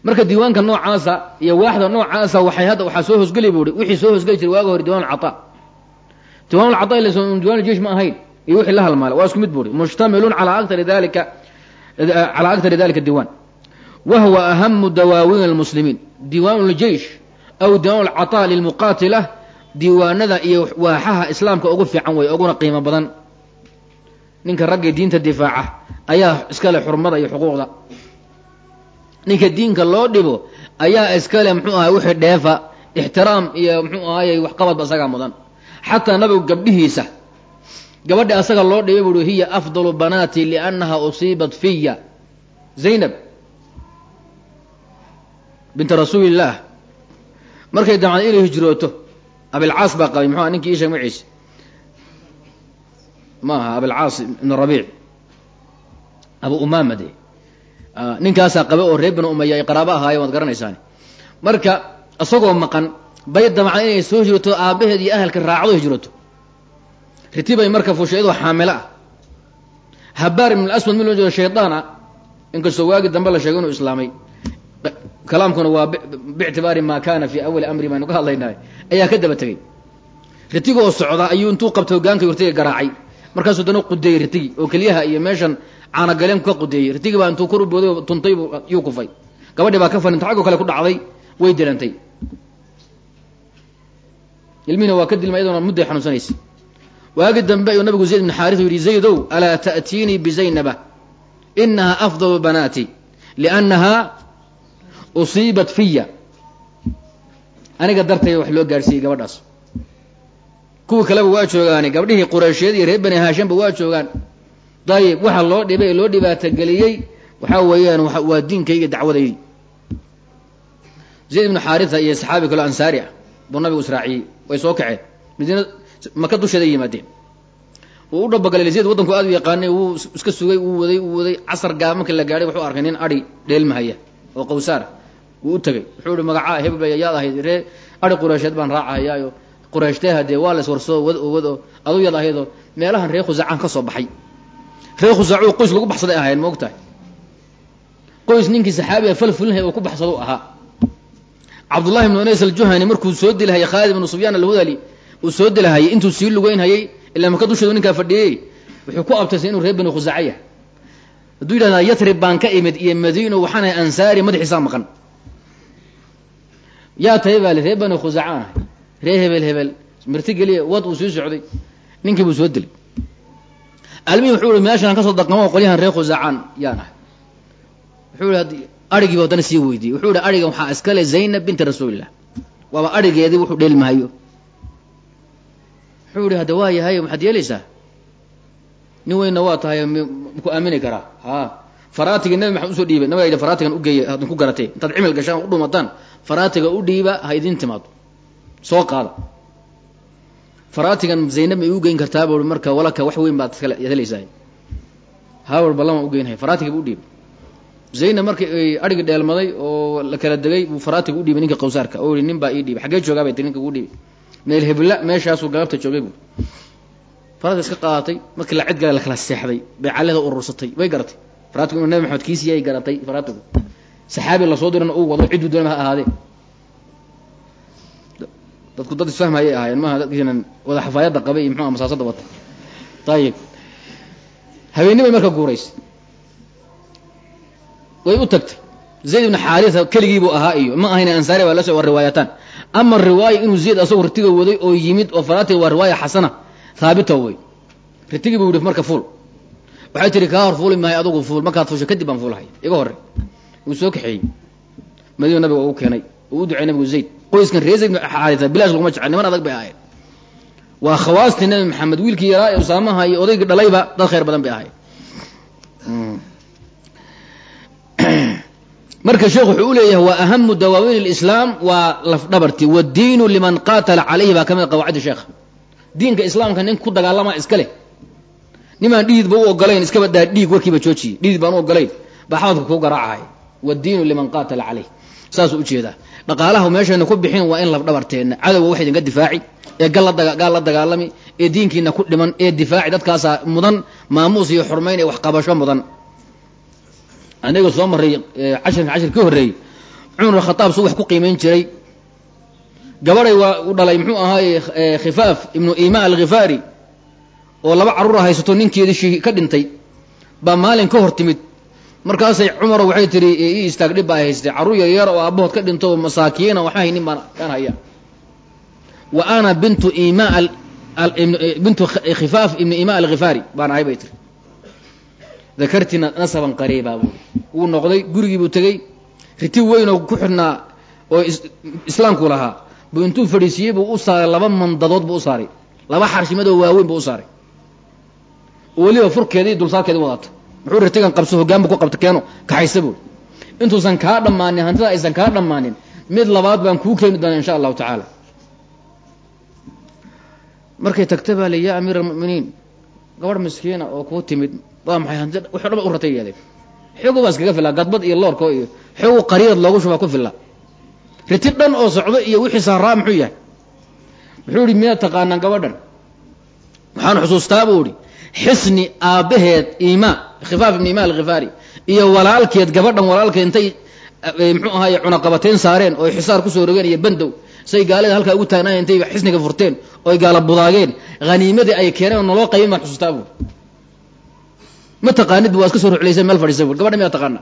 Marka diiwaanka noocaasa iyo waaxda noocaasa waxay hadda waxaa soo hosgeli bu i wixii soo hosgeli jiray waaga hore diwan alcataa diwan alcataa ila diwan jeish ma ahayn. Iyo wixii la halmaala waa isku mid buri mushtamilun calaa aktari dalika calaa aktari dalika diwan wa ahamu dawaawiin almuslimiin diiwaan ljeish aw diiwaan alcataa lilmuqaatila diiwaanada iyo waaxaha islaamka ugu fiican wey uguna qiimo badan. Ninka ragga diinta difaaca ayaa iskale xurmada iyo xuquuqda. Ninka diinka loo dhibo ayaa iskale muxuu ahay wixii dheefa ixtiraam iyo muxuu ahayy waxqabadba isagaa mudan. Xataa nabigu gabdhihiisa gabadhi asaga loo dhibay buui hiya afdalu banaati liannaha usiibat fiya zaynab binta rasuulillaah markay damcday inay hijrooto abilcaas baa qabay muxuu ninkii isheeg maciise ma aha abilcaas ibn rabiic. Abu umaama de ninkaasaa qabe oo reer banu umaya ay qaraabo ahaayen waad garanaysaan. Marka isagoo maqan bay damcday inay soo hijroto aabbaheed iyo ahalka raacdo hijroto ritibay marka fushay iyadoo xaamilo ah. Habaar ibn aswad mid loo jeedo shaydaan ah inkastoo waagi dambe la sheegay inuu islaamay kalaamkuna waa bictibaari maa kaana fii awali amri baynu ka hadlaynahay ayaa ka daba tegey. Ritigi oo socda ayuu intuu qabtay hogaanka ritiga garaacay. Markaasuu dana qudeeyey ritigi oo keliyaha iyo meeshan caanagaleen ka qudeeyey. Ritigi baa intuu kor u booday tuntay yuu kufay. Gabadhi baa ka faninta xaggoo kale ku dhacday way dilantay. Ilmihina waa ka dilma iyadoona mudday xanuunsanaysay waagi dambe ayuu nabigu zayd ibn xaarisa yidhi zaydow alaa ta'tiinii bizaynaba inaha afdalu banaati liannaha usiibat fiya. Aniga dartayda wax loo gaadhsiiyey gabadhaas. Kuwii kaleba waa joogaani gabdhihii qureysheed iyo reer bani haashimba waa joogaan. Dayib waxa loo dhibay ee loo dhibaatogeliyey waxaa weeyaan waa diinkayga dacwadaydi zayd ibnu xaarisa iyo saxaabi kaloo ansaari ah buu nabigu israaciyey way soo kaceen. Madiina maka dusheeda yimaadeen. Wuu u dhabagalay zayd waddanku aad u yaqaanay wuu iska sugay wuu waday wuu waday. Casar gaab markii la gaadhay wuxuu arkay nin adhi dheelmahaya oo qawsaara wuu u tegey wuxuu ihi magacaa hebel yaad ahayd ree adhi qureysheed baan raacahayaayo qureyshtee hadee waa la iswarsoo wad oo wad oo adu yaad ahaydoo meelahan reer khusacaan ka soo baxay. Reer khusaacu qoys lagu baxsaday ahayn ma og tahay qoys ninkii saxaabiga fal fulinhay oo ku baxsado ahaa. Cabdullahi ibnu unays aljuhani markuu soo dilahayay khaalid ibnu sufyaan alhudali uu soo dilahayay intuu sii lugeynhayay ilaa maka dusheedu ninkaa fadhiyey? Wuxuu ku abtaysay inuu reer bani khusaaca yahay. Hadduu yidhahdaa yatrib baan ka imid iyo madiino waxaan ahay ansaari madaxiisaa maqan yaa tahay baa li reer bani khusaaca ahay ree hebel hebel. Mirti geliya wad uu sii socday. Ninkii buu soo dilay. Almihi wuxuu ihi meeshaan ka soo daqamo qolyahan reer khusaacaan yaan ahay. Wuxuu ihi arigiiba haddana sii weydiiyey. Wuxuu ihi arigan waxaa iskale zaynab binti rasuulillah. Waaba arigeedii wuxuu dheelmahayo. Wuxuu ihi hadda waa yahay maxaad yeelaysaa? Nin weynna waa tahay maku aamini karaa? Ha faraatigii nabi maxamed u soo dhiibay. Nabiga yidhi faraatigan ugeeya hadin ku garatee intaad cimil gashaan u dhumataan faraatiga u dhiiba ha idin timaado. Soo qaada. Faraatigan zaynab may u geyn kartaa bu marka walaka wax weyn baad kala helaysaa hawar ballama ugeynhay faraatiga bu u dhiibay. Zaynab markii adhigi dheelmaday oo la kala degay buu faraatiga u dhiibay ninka qawsaarka. Oo nin baa ii dhiibay. Xaggee joogaa bay ninka ugu dhiibay. Meel hebla meeshaasuu galabta joogay bu faraatiga iska qaadatay. Markii la cid gale la kala seexday bay calada urursatay way garatay faraatigu inuu nabi maxamed kiisii ay garatay faraatigu saxaabi la soo dirana uu wado cidduu doonama ha ahaadee. Dadku dad isfahmayay ahaayeen maaha dadkiinan wada xafaayadda qabay iyo muxuha masaasada wata ayib habeeni marka guuraysay. Way u tagtay. Zayd ibnu xaarisa keligii ahaa iyo ma ahayna ansaari baa la so waa riwaayataan. Ama riwaaya inuu zayd asagoo ritiga waday oo yimid oo faraatiga waa riwaaya xasana haabita wey ritigii buu yihi marka fuul waxay tihi kaa hor fuuli maahay adugu fuul markaad fuusho kadib baan fuulahay. Iga horre. Wuu soo kaxeeyey. Madiina nabiga u keenay. U ducey nabigu zayd. Qoyskan ree zayd xaarisa bilaash laguma jecel niman adag bay ahayd waa khawaastii nabi maxamed wiilkii yaraa ee usaamaha iyo odaygii dhalayba dad khayr badan bay ahayd marka sheekh wuxuu leeyahay waa ahamu dawaawiin اlislaam waa lafdhabarti wاdiinu liman qaatala calayhi baa ka mid qawaacida sheekha diinka islaamka nin ku dagaalama iska leh nimaan dhiidba u ogolayn iskaba daa dhiig warkiiba joojiyey dhiid baan u ogolayn baa xamadka kuu garaacahaya wاdiinu liman qaatala calayh. Saasuu dhaqaalaha meeshayna ku bixin waa in lafdhabarteenna cadowga wax idinka difaaci. Ee gaal la dagaalami. Ee diinkiina ku dhiman. Ee difaaci dadkaasaa mudan. Maamuus iyo xurmayn ee waxqabasho mudan. Aniga soo maray cashirka cashir ka horreeyey cumar khataab su wax ku qiimayn jiray. Gabadhay waa u dhalay muxuu ahaaye khifaaf ibnu ima alkhifaari oo laba carruura haysato ninkeedii ka dhintay baa maalin ka hor timid. Markaasay cumaro waxay tihi ii istaag dhib baa ay haystay carruur yaryar oo aabbahood ka dhinto masaakiina waxba haynin baan kaan haya wa ana bintu ima bintu khifaaf ibnu ima alkhifaari baan ahay bay tiri dakartina nasaban qariibaa buui wuu noqday gurigii buu tegey. Riti weyn oo ku xidhnaa oo islaamku lahaa. Buu intuu fadhiisiiyey buu u saaray laba mandadood buu u saaray. Laba xarshimadoo waaweyn buu u saaray weliba furkeedii dulsaarkeedii wadata muxuu ritigan qabso hoggaan bu ku qabta keeno kaxaysa buui intuusan kaa dhammaanin hantida aysan kaa dhammaanin mid labaad baan kuu keeni doonaa insha allahu tacaala. Markay tagta baa li yaa almu'miniin gabadh miskiina oo kuu timid waa maxay hanti wuxuu dhaba u ratay yeeleen xoogu baa iskaga fillaa gadbad iyo loorko iyo xoogu qariirad loogu shubaa ku filla riti dhan oo socdo iyo wixii saaraa muxuu yahay. Muxuu ihi miyaad taqaanaan gabadhan? Waxaan xusuustaa buu ihi xisni aabbaheed imaa khifaaf ibni ima alkhifaari iyo walaalkeed gabadhan walaalkeed intay muxuu ahaaye cunaqabateyn saareen oo xisaar ku soo rogeen iyo bandow say gaalada halkaa ugu taagnaay intay xisniga furteen oy gaala budaageen haniimadii ay keeneen oo naloo qaybin baan xusuustaa buui ma taqaanid bu waa iska soo ruclaysa meel fadhiisa bui gabadha miyaa taqaana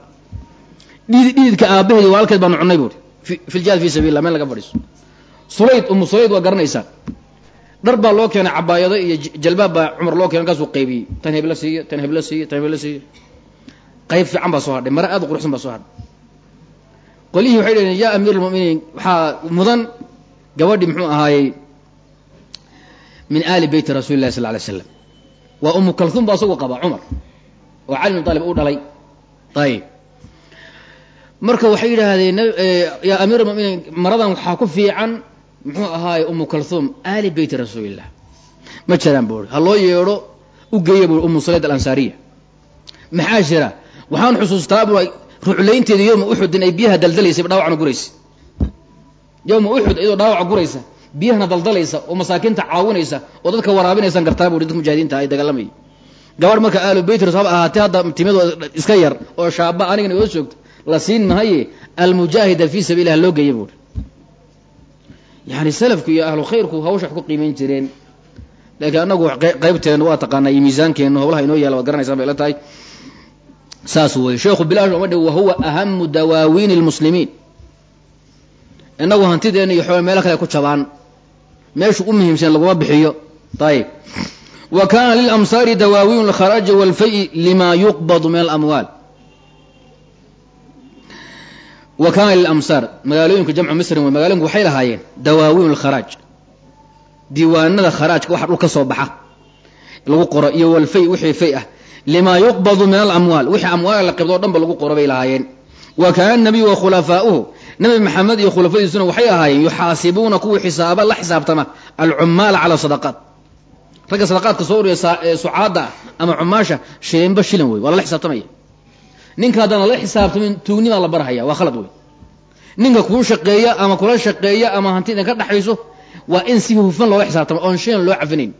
dhiid dhiidka aabaheed iyo walaalkeed baanu cunnay buuri fi ljihaad fi sabiillah meel laga fadhiiso. Sulayd umu sulayd waa garanaysaan dhar baa loo keenay cabaayado iyo jalbaab baa cumar loo keenay markaasuu qaybiyey. Tan hebla siiyo tan hebla siiyo tan hebla siiyo. Qayb fiican baa soo hadhay mare aad u quruxsan baa soo hadhay. Qolyihii waxay dhaheen yaa amiir almu'miniin waxaa mudan gabadhi muxuu ahaayey min aali beyti rasuli llahi sal ly slam waa umu kalhuum baa isagu qabaa cumar. Oo cali bn aalib u dhalay. Ayib marka waxay yidhaahdeen yaa amiir almuminiin maradan waxaa ku fiican muxuu ahaaye umu kalhuum aali beyti rasuulillah. Ma jiraan buuri ha loo yeedho u geeya buuri umu salayd alansaariya. Maxaa jira? Waxaan xusuustaa bu ruclaynteeda yowma uxudin ay biyaha daldalaysay dhaawacna guraysa yowma uxud iyadoo dhaawaca guraysa biyahana daldalaysa oo masaakiinta caawinaysa oo dadka waraabinaysan gartaa buri dadka ay dagaalamay gabadh marka aalu beytrs haba ahaatee hadda timadooda iska yar oo shaaba anigana oo joogto la siin mahaye almujaahida fii sabiililah loo geeya buuri yani salafku iyo ahlu khayrku hawsha wax ku qiimayn jireen. Laakiin anagu qaybteenu waa taqaanaa iyo miisaankeenu howlaha inoo yaalla waad garanaysaan bay la tahay. Saas wey sheekhu bilaash oma dhig wahuwa ahamu dawaawiin lmuslimiin inagu hantideena iyo xooga meelo kale ku jabaan meeshu u muhiimsan laguma bixiyo. Ayib wa kana lilamsaari dawaawiin lkharaji walfay lima yuqbadu min alamwaal wa kana lilamsaar magaalooyinka jamcu misrin wey magaalooyinku waxay lahaayeen dawaawiin lkharaaj diiwaanada kharaajka waxa dhul ka soo baxa lagu qoro iyo walfay wixii fay ah lima yuqbadu min alamwaal wixii amwaal la qibdo o dhan ba lagu qoro bay lahaayeen wa kaana nabiyu wa khulafaa'uhu nabi maxamed iyo khulafadiisuna waxay ahaayeen yuxaasibuuna kuwii xisaaba la xisaabtama alcumaala cala sadaqaat ragga sadaqaadka soo ah ama cumaasha shilinba shilin wey lala xisaabtamaya ninka haddaan lala xisaabtamin tuugnimaa la barhaya waa khalad wey ninka kuu shaqeeya ama kula shaqeeya ama hanti idinka dhexayso waa in si hufan loola xisaabtamo oon shilin loo cafinayn.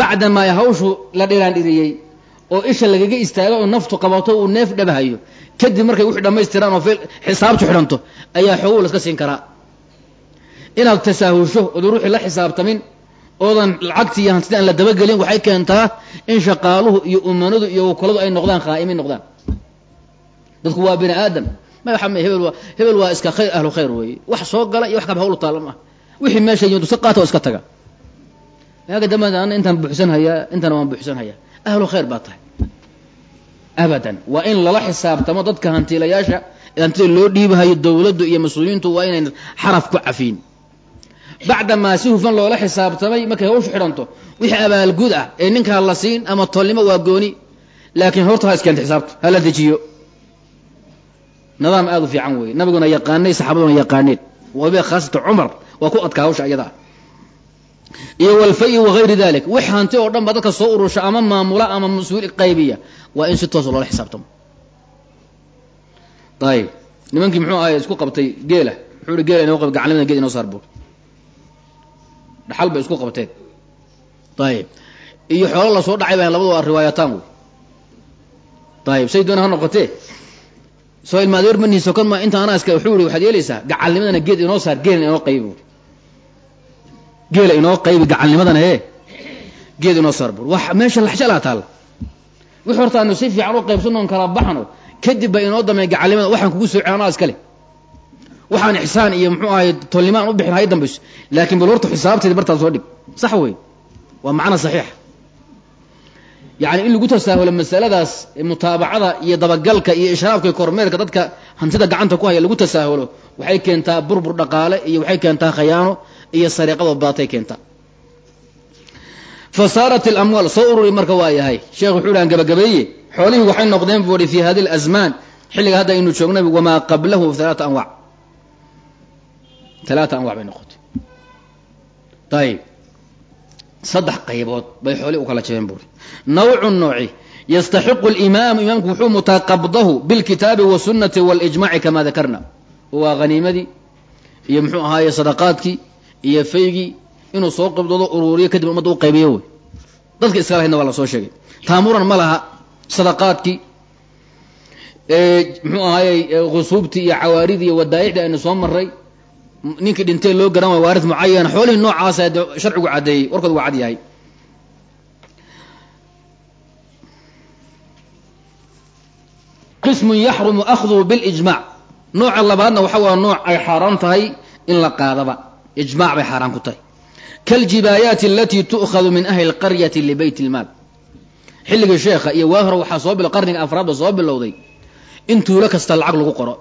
Bacdamaa hawshu la dhiraandhiriyey oo isha lagaga istaago oo naftu qabato uu neef dhabahayo kadib markay wixii dhammaystiraan oo xisaabtu xidhanto ayaa xoogow la iska siin karaa. Inaad tasaahusho oodan ruuxii la xisaabtamin oodan lacagti iyo hantida aan la dabagelin waxay keentaa in shaqaaluhu iyo umanadu iyo wakoladu ay noqdaan khaa'imin noqdaan. Dadku waa bini aadam. Ma hebel waa hebel waa iska khayr ahlu khayr weeye. Wax soo gala iyo wax kaba hawlu taala maaha wixii meesha yimid iska qaata oo iska taga. Aga dambe ana intaan buuxsan hayaa intana waan buuxsan hayaa ahlu khayr baa tahay. Abadan waa in lala xisaabtamo dadka hantiilayaasha hantida loo dhiibahayo dowladdu iyo mas'uuliyiintu waa inayn xaraf ku cafiin bacdamaa si hufan loola xisaabtamay markay hawshu xidhanto wixii abaalgud ah ee ninkaa la siin ama tolnimo waa gooni. Laakiin horta ha iskeenta xisaabta hala dejiyo. Nidaam aada u fiican weeye. Nabiguna yaqaanay saxaabaduna yaqaaneen. Wabe khaasata cumar waa ku adkaa hawsha iyada ah iyo walfay wagayri dalik wix hanti oo dhan ba dadka soo urusha ama maamula ama mas'uul qaybiya waa in si toosa loola xisaabtamo. Ayib nimankii muxuu ahay isku qabtay geela. Buur dhaxal bay isku qabteen. Ayib iyo xoolo la soo dhacay baa labadu waa riwaayataan wey ayib say doona ha noqotee soo ilmaadeer manihiisa kon ma inta anaa iska wuxuu yihi waxaad yeelaysaa? Gacalnimadana geed inoo saar geelna inoo qaybi geela inoo qaybi gacalnimadana hee geed inoo saar buur wax meesha laxjalaa taalla wix horta aanu si fiican u qaybsano on kala baxno kadib ba inoo damey gacalnimada. Waxaan kugu soo anaa iskale waxaan ixsaan iyo muxuu ahay tolnimaan u bixin hay dambayso. Laakiin bal horta xisaabteedi bartaad soo dhig sax wey waa macna saxiixa yacni in lagu tasaahulo masaladaas mutaabacada iyo dabagalka iyo ishraafka iyo kormeerka dadka hantida gacanta ku haya lagu tasaahulo waxay keentaa burbur dhaqaale iyo waxay keentaa khayaano iyo sariiqado baatay keentaa. Fa saarat ilamwaal soo ururi marka waa yahay. Sheekh wuxuu dhahan gabagabeeye xoolihii waxay noqdeen buu hi fi hadi lazmaan xilliga hadda aynu joognay wamaa qablahu halaata anwac talaata anwac bay noqotay ayib saddex qaybood bay xoolii u kala jabeen buuri nawcu nooci yastaxiqu اlimaamu imaamku wuxuu mutaa qabdahu bilkitaabi wasunati wاlijmaci kama dakarna waa haniimadii iyo muxuu ahaaye sadaqaadkii iyo faygii inuu soo qabdoodo uruuriyo kadib ummadda u qaybiyo wey dadka iska lahaydna waa la soo sheegay taamuran ma laha sadaqaadkii muxuu ahaaye husuubtii iyo cawaaridii iyo wadaa'icdii aynu soo maray ninkii dhintee loo garan waay waarid mucayana xoolihii noocaasa de sharcigu caddeeyey. Warkood waa cad yahay. Qismun yaxrumu akhduhu bilijmac nooca labaadna waxa waa nooc ay xaaraan tahay in la qaadaba. Ijmac bay xaaraan ku tahay. Kaljibaayaati alatii tu'khadu min ahli lqaryati libeyt ilmaal xilligii sheekha iyo waa hore waxaa soo bil qarniga afraadba soo bilowday. In tuulo kasta lacag lagu qoro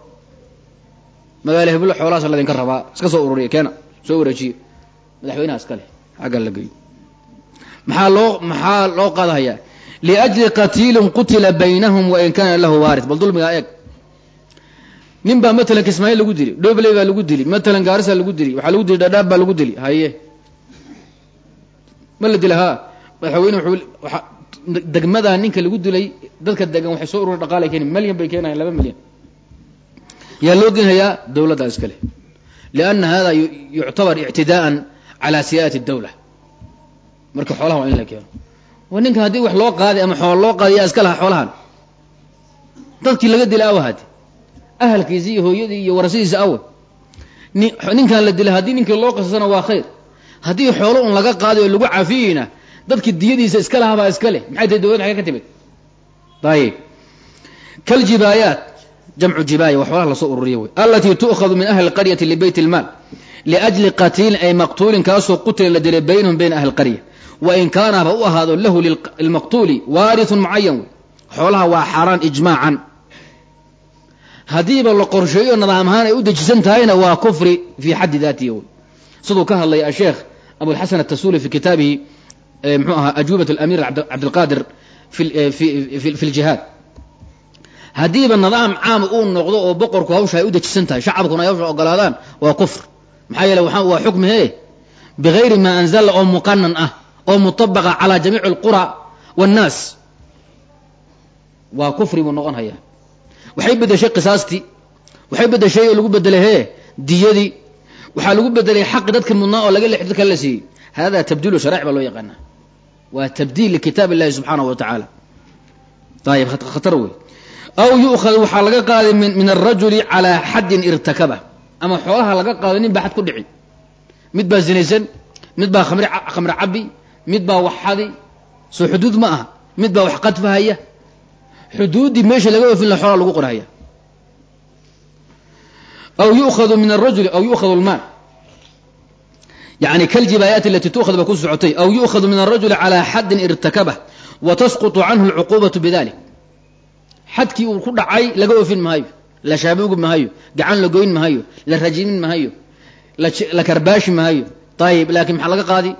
magaala heblo xoolahaas ladinka rabaa iska soo ururiya keena soo wareejiye. Madaxweynaha iska leh xagga la geeyo. Maxaa loo maxaa loo qaadahayaa liajli qatiilin qutila baynahum wain kaana lahu waaris. Bal dulmigaa eeg. Nin baa matalan kismaayiil lagu dili dhobley baa lagu dili matalan gaarisa lagu dili waxaa lagu dili dhadhaab baa lagu dili. Haye. Ma la dila ha madaxweyne wuxuu degmadaa ninka lagu dilay dadka degan waxay soo ururi dhaqaalay keeni milyan bay keenayan laba milyan yaa loo geenhayaa dawladdaa iska leh. Lianna hada yuctabar ictidaa'an calaa siyaadati dawla marka xoolaha waa in la keeno. Wa ninkan haddii wax loo qaaday ama xoolo loo qaaday yaa iska lahaa xoolahan. Dadkii laga dila awa hadi ahalkiisi iyo hooyadii iyo warasadiisa awa ni ninkan la dila haddii ninkii loo qasasana waa khayr. Haddii xoolo un laga qaaday oo lagu cafiyeyna dadkii diyadiisa iska lahabaa iska leh. Maxay tahay dawladda xagga ka timid? Ayib kaljibaayaat jamcu jibaaya waa xoolaha la soo ururiya wey. Alatii tu'khadu min ahli qaryati libeyt ilmaal liajli qatiilin ay maqtuulin kaasoo qutila la dilay baynahum bayna ahli qarya wain kaana haba u ahaado lahu lilmaqtuuli waarithun mucayan wey. Xoolaha waa xaaraan ijmaacan. Haddiiba la qorsheeyo nidaam ahaan ay u dejisan tahayna waa kufri fii xaddi daatihi wey. Siduu ka hadlay asheekh abulxasan atasuli fi kitaabihi mxuu ahaa ajuubat alamiir cabdilqaadir fi ljihaad haddiiba nidaam caama uu noqdo oo boqorku hawsha ay u dejisan tahay shacabkuna ay hawsha ogolaadaan waa kufr. Maxaa yeele waa xukmi he bigayri maa anzala oo muqanan ah oo mutabaqa calaa jamiici alqura waannaas waa kufri buu noqon hayaa waxay bedeshay qisaastii waxay bedeshay oo lagu bedelay hee? Diyadii waxaa lagu bedelay xaqi dadka mudnaa oo laga leex dadka la siiyey. Hada tabdiilu sharaac baa loo yaqaanaa. Waa tabdiil likitaab illahi subxaanahu wa tacaala ayib khatar wey aw yu'khad waxaa laga qaaday min arajuli calaa xaddin irtakaba ama xoolaha laga qaaday nin baa xad ku dhici mid baa zinaysan mid baa khamri cabi mid baa wax xadi soo xuduud ma aha mid baa wax qadfahaya xuduuddii meesha laga oofin la xoolaa lagu qorhaya aw yu'khadu min arajuli aw yu'khadu lmaal yani kaljibaayaati alati tu'khad ba ku socotay aw yu'khadu min arajuli calaa xaddin irtakabah wa tasqutu canhu alcuquubatu bidalik xadkii uu ku dhacay laga oofin mahayo la shaabugi mahayo gacan la goyn mahayo la rajimin mahayo la karbaashi mahayo ayib laakiin maxaa laga qaadi?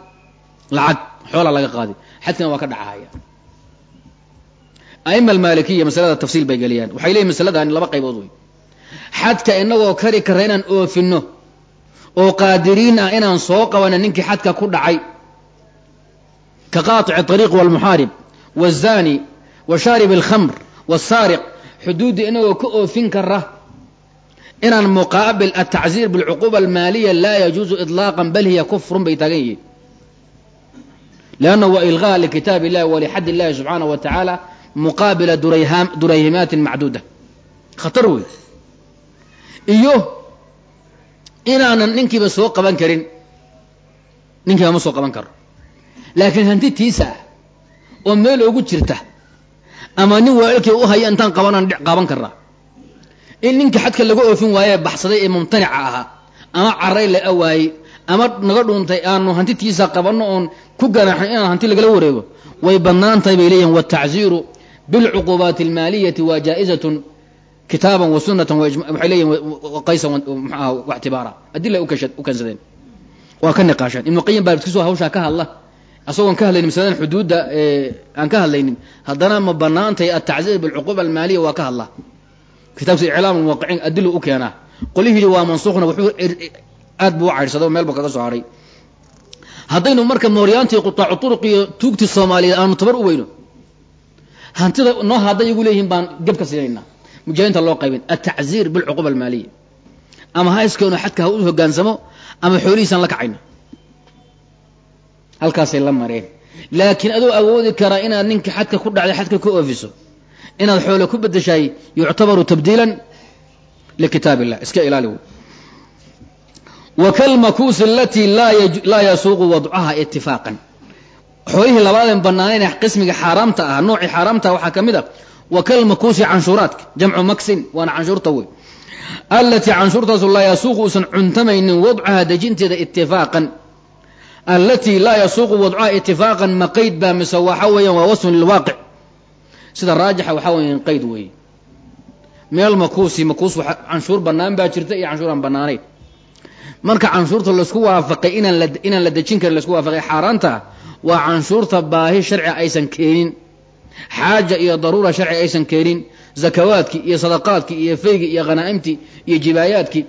Lacag xoola laga qaadi. Xadkina waa ka dhacahaya aima almaalikiya masalada tafsiil bay geliyaan. Waxay leeyihiin masaladaani laba qaybood wey xadka inagoo kari kara inaan oofino oo qaadiriin ah inaan soo qabana ninkii xadka ku dhacay ka qaatici ariiq walmuxaarib wazani wa alkhamr wasaariq xuduudda inagoo ka oofin kara inaan muqaabil atacziir bilcuquuba almaaliya laa yajuuzu iطlaaqan bal hiya kufrun bay taagan yihiin lanna wa ilgaa likitaab illahi walixad illahi subxaanaه wa tacaala muqaabila durayhimaatin macduuda khatar wey iyo inaanan ninkiiba soo qaban karin ninkiiba ma soo qaban karo laakiin hanti tiisa ah oo meel ogu jirta ama nin waalkii u haya intaan qabanaan qaban karnaa in ninka xadka laga oofin waaye baxsaday ee mumtanica ahaa ama caray la awaayey ama naga dhuuntay aanu hantitiisa qabanno oon ku ganaaxno inaan hanti lagala wareego way bannaan tahay bay leeyihiin watacziiru bilcuqubaati almaaliyati waa jaa-izatun kitaaban wa sunatan waxay leeyihiin qaysan mxuaha waxtibaara adila u kansadeen. Waa ka niqaasheen. Ibnu qayim baa kisoo hawshaa ka hadla asagoon ka hadlaynin masaladan xuduudda aan ka hadlaynin haddana ma banaantay atacziir bilcuquba almaaliya waa ka hadla kitaabkiisa iclaam muwaqiciin adilu u keenaa. Qolihii waa mansuukhna wuxuu aad buu u caydhsaday oo meel ba kaga soo hadhay haddaynu marka mooryaantii qutaacu turuq iyo tuugtii soomaaliyeed aanu tabar u weyno hantida noo hadday igu leeyihiin baan geb ka siinaynaa. Mujaahidiinta loo qaybin atacziir bilcuquba almaaliya. Ama ha iskeeno xadka ha u hogaansamo ama xoolihiisaan la kacayna halkaasay la mareen. Laakiin adoo awoodi karaa inaad ninka xadka ku dhacday xadka ka oofiso inaad xoole ku bedeshaay yuctabaru tabdiilan likitaab illah iska ilaali wa alatii laa yasuuqu wadcaha itifaaqan xoolihii labaaden banaanayn qismiga xaaraamta ah noocii xaaraamta waxaa ka mid a wa kalmakuusi canshuuraadka jamcu maksin waana canshuurta wey alatii canshuurtaasu laa yasuuqu uusan cuntamaynin wadcaha dejinteeda itifaaqan alatii laa yasuuqu wadcaha itifaaqan ma qeyd baa mise waxa weeyaan waa wasfun lilwaaqic sida raajixa waxaa weya qeyd weeye meel makuusi makuus canshuur banaan baa jirta iyo canshuur aan banaanayn marka canshuurta la isku waafaqay inaan la inaan la dejin karin la isku waafaqay xaaraanta waa canshuurta baahi sharci aysan keenin xaaja iyo daruura sharci aysan keenin zakawaadkii iyo sadaqaadkii iyo feygi iyo khanaa'imtii iyo jibaayaadkii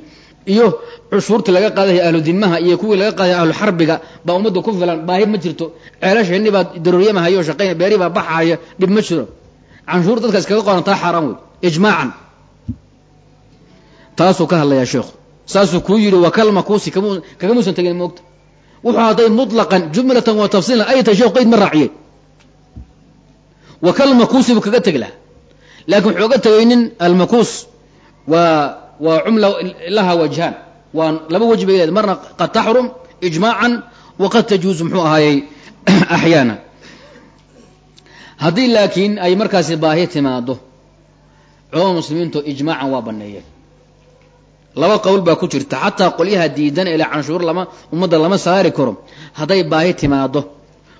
iyo cushuurtii laga qaadaya ahlu dimaha iyo kuwii laga qaadaya ahlu xarbiga baa ummadda ku filan baahi ma jirto. Ceelasha hinni baa daruuryamahayo shaqayn beeri baa baxaaya dhib ma jiro. Canshuur dadka iskaga qoran taa xaaraan wey. Ijmaacan. Taasuu ka hadlayaa sheekhu saasuu kuu yidhi wakalmakuusi kagamuusan tegin moogta. Wuxuu hadday muطlaqan jumlatan wa tafsiilan ay tahay sheekhu qayd ma raaciyey. Wakalmakuusi buu kaga tegi laha laakiin wuxuu oga tegaynin almakuus. Waa waa cumla laha wajhaan waa laba waj bay leedahay marna qad taxrum ijmaacan waqad tajuuzu muxuu ahaayey axyaana. Haddii laakiin ay markaasi baahi timaado culama muslimiintu ijmaacan waa baneeyeen. Laba qowl baa ku jirta. Xataa qolyaha diidan ele canshuur lama ummadda lama saari karo. Hadday baahi timaado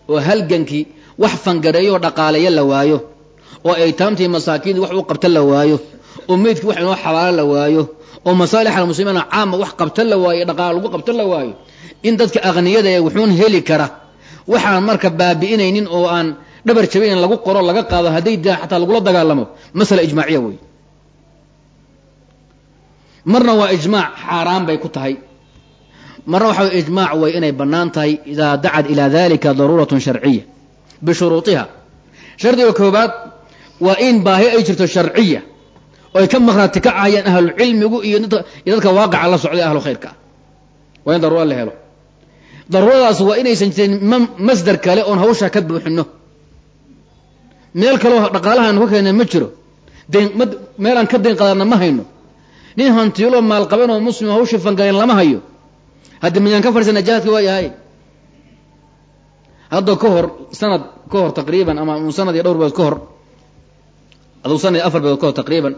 oo halgankii wax fangareeyooo dhaqaaleeyo la waayo oo aytaamtii masaakiintii wax u qabta la waayo oo meydkii wax inoo xabaalo la waayo oo masaalix almuslimiina caama wax qabta la waayo dhaqaale lagu qabta la waayo in dadka aqniyada ee wuxuun heli kara. Waxaan marka baabi'inaynin oo aan dhabar jabin lagu qoro laga qaado hadday daa xataa lagula dagaalamo. Masala ijmaaciya wey marna waa ijmaac xaaraan bay ku tahay. Marna waxa ijmaac way inay bannaan tahay idaa dacad ilaa dalika daruuratun sharciya bishuruuiha shardiga koobaad waa in baahi ay jirto sharciya oo ay ka maqnaati kacayaan ahlucilmigu iyo dadka waaqaca la socday ahlu khayrka. Waa in daruura la helo. Daruuradaas waa inaysan jirin masdar kale oon hawshaa ka buuxino meel kaleo dhaqaalahaanu ka keena ma jiro. Dayn meelaan ka dayn qadanna ma hayno. Nin hantiilo maalqaban oo muslim hawshii fangaleen lama hayo. Haddi miyaan ka fadhiisana jahadki waa yahay hadda ka hor sanad ka hor taqriiban ama sanad iyo dhowr beedood ka hor aduu sanad afar beedood ka hor taqriiban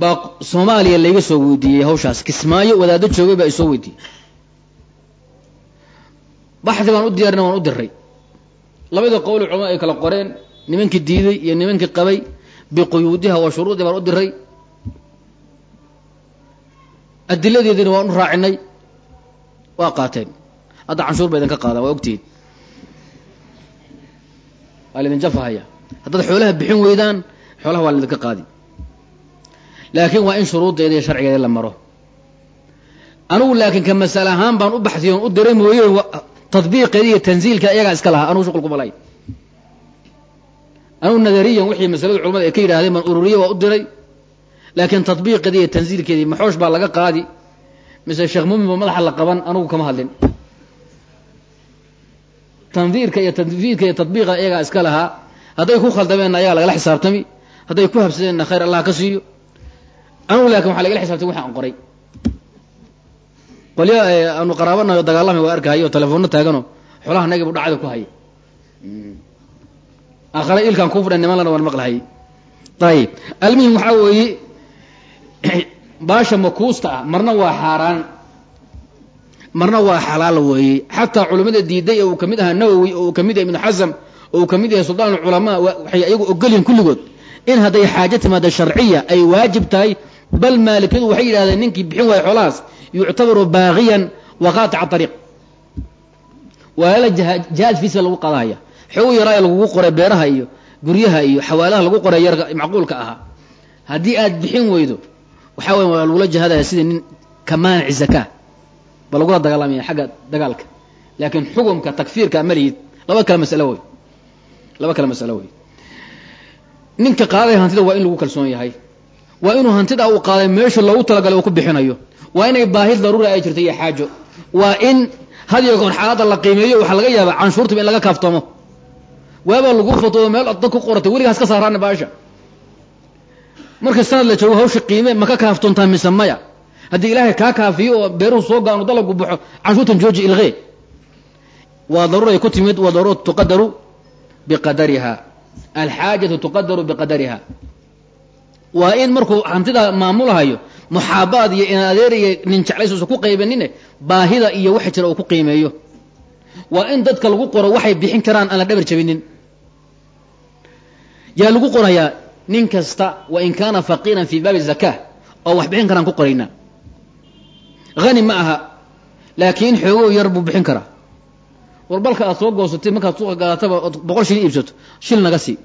baa soomaaliya layga soo weydiiyey hawshaas. Kismaayo wadaado joogay baa isoo weydiiyey. Baxdi baan u diyarina waan u diray labada qowli culamada ay kala qoreen nimankii diiday iyo nimankii qabay biquyuudiha wa shuruudi baan u diray adiladeediina waan u raacinay. Waa qaateen. Hadda canshuur ba idinka qaadaan waa ogtihiin. Waa laidin jafahaya. Haddaad xoolaha bixin weydaan xoolaha waa laidinka qaadi laakiin waa in shuruuddeeda iyo sharcigeeda la maro. Anugu laakiin ka masale ahaan baan u baxsiy on u diray mooye tadbiiqeeda iyo tanziilka iyagaa iska lahaa. Anugu shuqul kuma lahayn anugu nadariyan wixii masalada culamada ay ka yidhahdeen baan ururiye waa u diray. Laakiin tatbiiqeedi iyo tansiilkeedii maxoosh baa laga qaadi. Mise sheekh muumin ba madaxa la qaban anugu kama hadlin. Tandiirka iyo tanfiidka iyo tatbiiqa iyagaa iska lahaa. Hadday ku khaldameenna ayagaa lagala xisaabtami. Hadday ku habsadeenna khayr allah ka siiyo anugu laakin waxaa lagala xisaabtami waxa aan qoray qolya aanu qaraabanayo dagaalamay waa arkahayo o telefoonno taagano xoolaha nagibu dhacda ku haya aakhare ilkaan kuu fudhan niman waan maqlahayay ayib almuhim waxaa weeye baasha makuusta ah marna waa xaaraan. Marna waa xalaal weeye. Xataa culimmada diiday ee uu ka mid ahaa nawowi oo uu ka mid yahay ibnu xasam oo uu ka mid yahay suldaan alculamaa waxay ayagu ogolyihin kulligood in hadday xaajo timaado sharciya ay waajib tahay bal maalikadu waxay yidhahdeen ninkii bixin waayo xoolahaas yuctabaru baaqiyan wa qaatica ariiq waala jihaad fiisa lagu qadahaya. Xoogu yaraa lagugu qoray beeraha iyo guryaha iyo xawaalaha lagu qoray yarka macquulka ahaa haddii aad bixin weydo waxaa weya waa lagula jihaadaya sidii nin ka maanici zakaa ba lagula dagaalamaya xagga dagaalka. Laakiin xukumka takfiirka malihid laba kale masalo wey laba kale masalo wey ninka qaadaya hantida waa in lagu kalsoon yahay waa inuu hantida uu qaaday meesha loogu talagalay uu ku bixinayo. Waa inay baahi daruuri ay jirto iyo xaajo. Waa in hadiyo goor xaaladda la qiimeeyo waxaa laga yaabaa canshuurtaba in laga kaaftoomo. Waabaa lagu fatoobo meel dad ku qoratay weligaas ka saaraana baasha. Markii sanad la joogo hawsha qiime ma ka kaaftoontaa mise maya? Haddii ilaahay kaa kaafiyo oo beeruhu soo gaano dalagu baxo canshuurtan jooji ilqee. Waa daruuray ku timid waa daruura tuqadaru biqadariha. Alxaajatu tuqadaru biqadariha waa in markuu hantida maamulahayo muxaabaad iyo inadeer iyo nin jeclays usa ku qaybanine baahida iyo waxa jira uu ku qiimeeyo. Waa in dadka lagu qoro waxay bixin karaan aan la dhabar jabinin yaa lagu qorayaa nin kasta wa in kaana faqiiran fii baabi zaka oo wax bixin karaan ku qoraynaa hani ma aha laakiin xoogow yar buu bixin karaa. War balka aad soo goosatay markaad suuqa gadataba ood boqol shil iibsato shil naga sii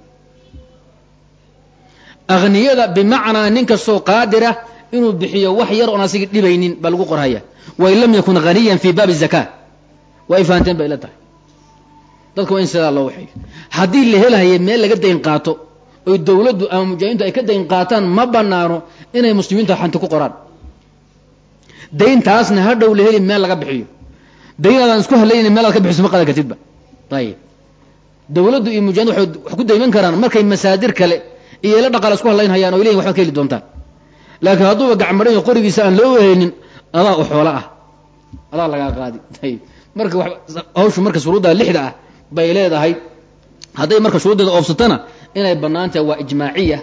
akhniyada bimacnaa nin kastoo qaadira inuu bixiyo wax yar oon asigi dhibaynin baa lagu qorhaya. Wain lam yakun haniyan fii baabi zaka waa fahanteen bay ila tahay. Dadka waa in sidaa loo waxeeyo. Haddii la helahaya meel laga dayn qaato oy dawladdu ama mujaahidiintu ay ka dayn qaataan ma banaano inay muslimiinta xanti ku qoraan. Dayntaasna ha dhow la heli meel laga bixiyo. Dayn aadaan isku halayna meel aad ka bixiso ma qadan kartidba. Ayib dawladdu iyo mujahidin wax ku dayman karaan. Markay masaadir kale iyo ila dhaqaale isku halayn hayaan o leyin waxbaad ka heli doontaan laakiin hadduuba gacmadhan iyo qorigiisa aan loo weheynin adaa u xoolo ah. Adaa lagaa qaadi. Ayib marka hawshu marka shuruudda lixda ah bay leedahay. Hadday marka shuruuddeeda oofsatana inay banaantahay waa ijmaaciya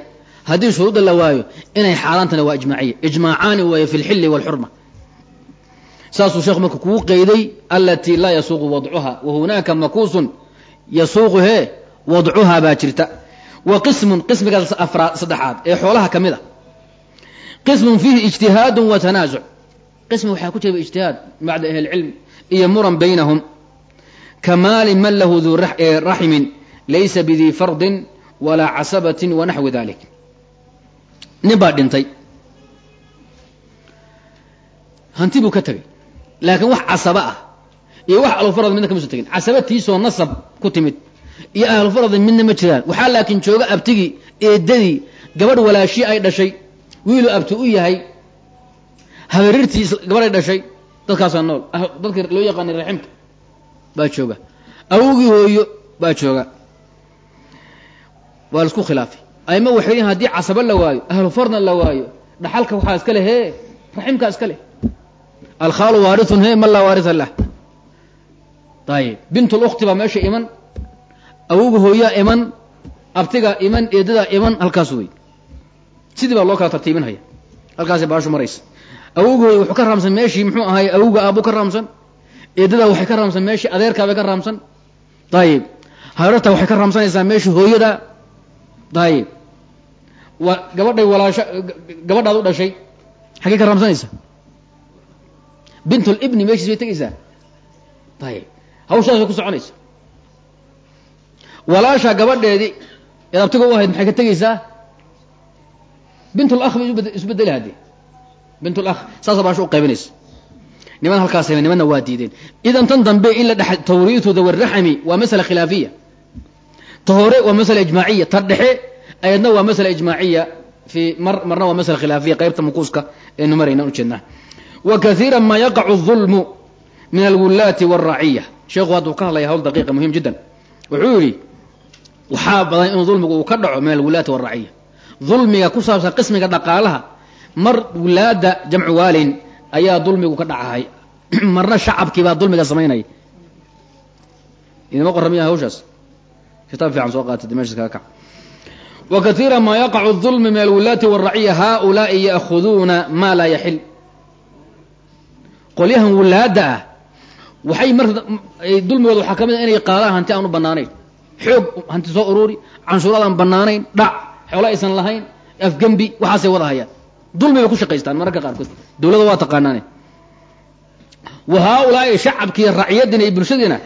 haddii shuruudda la waayo inay xaaraantana waa ijmaaciya ijmaacaani waaye fi lxilli walxurma saasuu sheekhu marka kuu qeyday alatii laa yasuuqu wadcuha wa hunaaka makuusun yasuuqu hee wadcuhaa baa jirta wa qismun qismigaas afraad saddexaad. Ee xoolaha ka mid a qismun fiihi ijtihaadun wa tanaasuc qismi waxaa ku jira ijtihaad bacda ahli lcilm iyo muran baynahum. Kamaali man lahu duu raximin laysa bidii fardin walaa casabatin wa naxwi dalik nin baa dhintay. Hanti buu ka tegay laakiin wax casaba ah iyo wax ahlufarad midna kama so tegin. Casabatiisoo nasab ku timid iyo ahlufaradi midna ma jiraan. Waxaa laakiin jooga abtigii eedadii gabadh walaashii ay dhashay wiilu abti u yahay habarirtii gabadhay dhashay dadkaasaa nool. Dadka loo yaqaanay raximka baa jooga. Awogii hooyo baa jooga. Waa la isku khilaafay. Ayma waxay leeyiin haddii casabo la waayo ahlu fardna la waayo dhaxalka waxaa iska leh hee raximkaa iska leh. Alkhaalu waarithun he man laa waaritha lah. Ayib bintulukti baa meesha iman awoga hooyaa iman abtigaa iman eedadaa iman halkaas wey sidii baa loo kala tartiibinhaya halkaasay baashu maraysa. Awoga hooya wuxuu ka raamsan meeshii muxuu ahaay awoga aabuu ka raamsan eedadaa waxay ka raamsan meeshii adeerkaabay ka raamsan. Ayib hayrartaa waxay ka raamsanaysaa meeshii hooyada. Ayib wa gabadhay walaasha gabadhaad u dhashay xaggey ka raamsanaysaa? Bintulibni meeshiis bay tegaysaa? Ayib hawshaas bay ku soconaysa walaasha gabadheedii eed abtiga u ahayd maxay ka tegaysaa bintul akh bay isbedeli haddee bintul akh saasa baasha u qaybinaysa niman halkaas hela nimanna waa diideen idan tan dambe in la dhex tawriitu dawaraxami waa masala khilaafiya ta hore waa masala ijmaaciya ta dhexe ayadna waa masala ijmaaciya fi mar marna waa masala khilaafiya qaybta mukuuska eenu marayna ujeednaa wa kaiira ma yaqacu الظulmu min alwulaati wالraciya sheekhu hadduu ka hadlaya hawl daqiiqa muhim jiddan wuxuu yidhi waxaa badan inuu dulmigu uu ka dhaco min alwulaati waraciya dulmiga ku saabsan qismiga dhaqaalaha mar wulaada jamcu waalin ayaa dulmigu ka dhacahay marna shacabkii baa dulmiga samaynaya. Idima qorramiya hawshaas. Kitaab fiican soo qaatid meeshas kaga kac. Wa maa yaqacu dulmi min alwulaati waraciya haaulaai ya'khuduuna maa laa yaxil qolyahan wulaada ah waxay mar dulmigooda waxaa ka mid a inay qaadaan hanti aan u bannaanayn xoog hanti soo ururi canshuuraadaan banaanayn dhac xoolo aysan lahayn afgembi waxaasay wada hayaan. Dulmi bay ku shaqaystaan mararka qaarkood. Dawladda waa taqaanaane. Wa haaulaai shacabkiiyo racyadiina iyo bulshadiina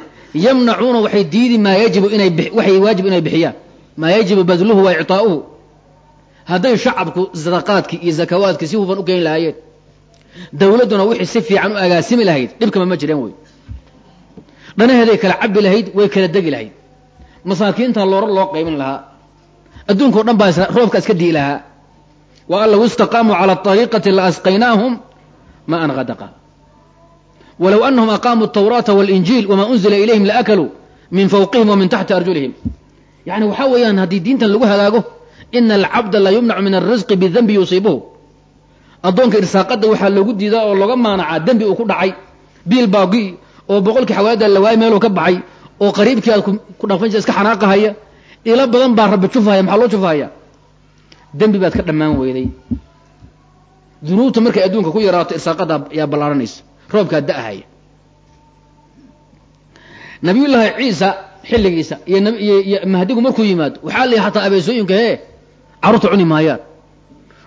yamnacuuna waxay diidi maa yajibu inay waxay waajib inay bixiyaan. Maa yajibu badluhu wa ictaa'uhu. Hadday shacabku sadaqaadkii iyo zakawaadkii si hufan u keeni lahaayeen dawladduna wixii si fiican u agaasimi lahayd dhibkama ma jireen wey dhanaheeday kala cabi lahayd way kala degi lahayd masaakiinta loora loo qaybin lahaa. Adduunkao dhan baa roobka iska dii lahaa. Wa an low istaqaamuu cala ariiqati la asqaynaahum ma an hadaqa walow anahum aqaamuu atawraata walinjiil wamaa unzila ilayhim laakaluu min fawqihim wa min taxti arjulihim. Yani waxaa weeyaan haddii diintan lagu hagaago ina alcabda la yumnacu min alrisqi bidanbi yusiibuhu. Addoonka irsaaqada waxaa loogu diidaa oo looga maanacaa dembi uu ku dhacay biil baagi oo boqolkii xawaada la waayay meeluu ka baxay oo qariibkii aad ku dhaqfan jir iska xanaaqahaya ilo badan baa rabbi cufahaya maxaa loo cufahaya dembi baad ka dhammaan weyday. Dunuubta markay adduunka ku yaraato irsaaqada ayaa ballaaranaysa roobkaa da'ahaya nabiyullaahi ciisa xilligiisa iyo iyo mahdigu markuu yimaado waxaa la hataa abeesooyinka hee carruurta cuni maayaan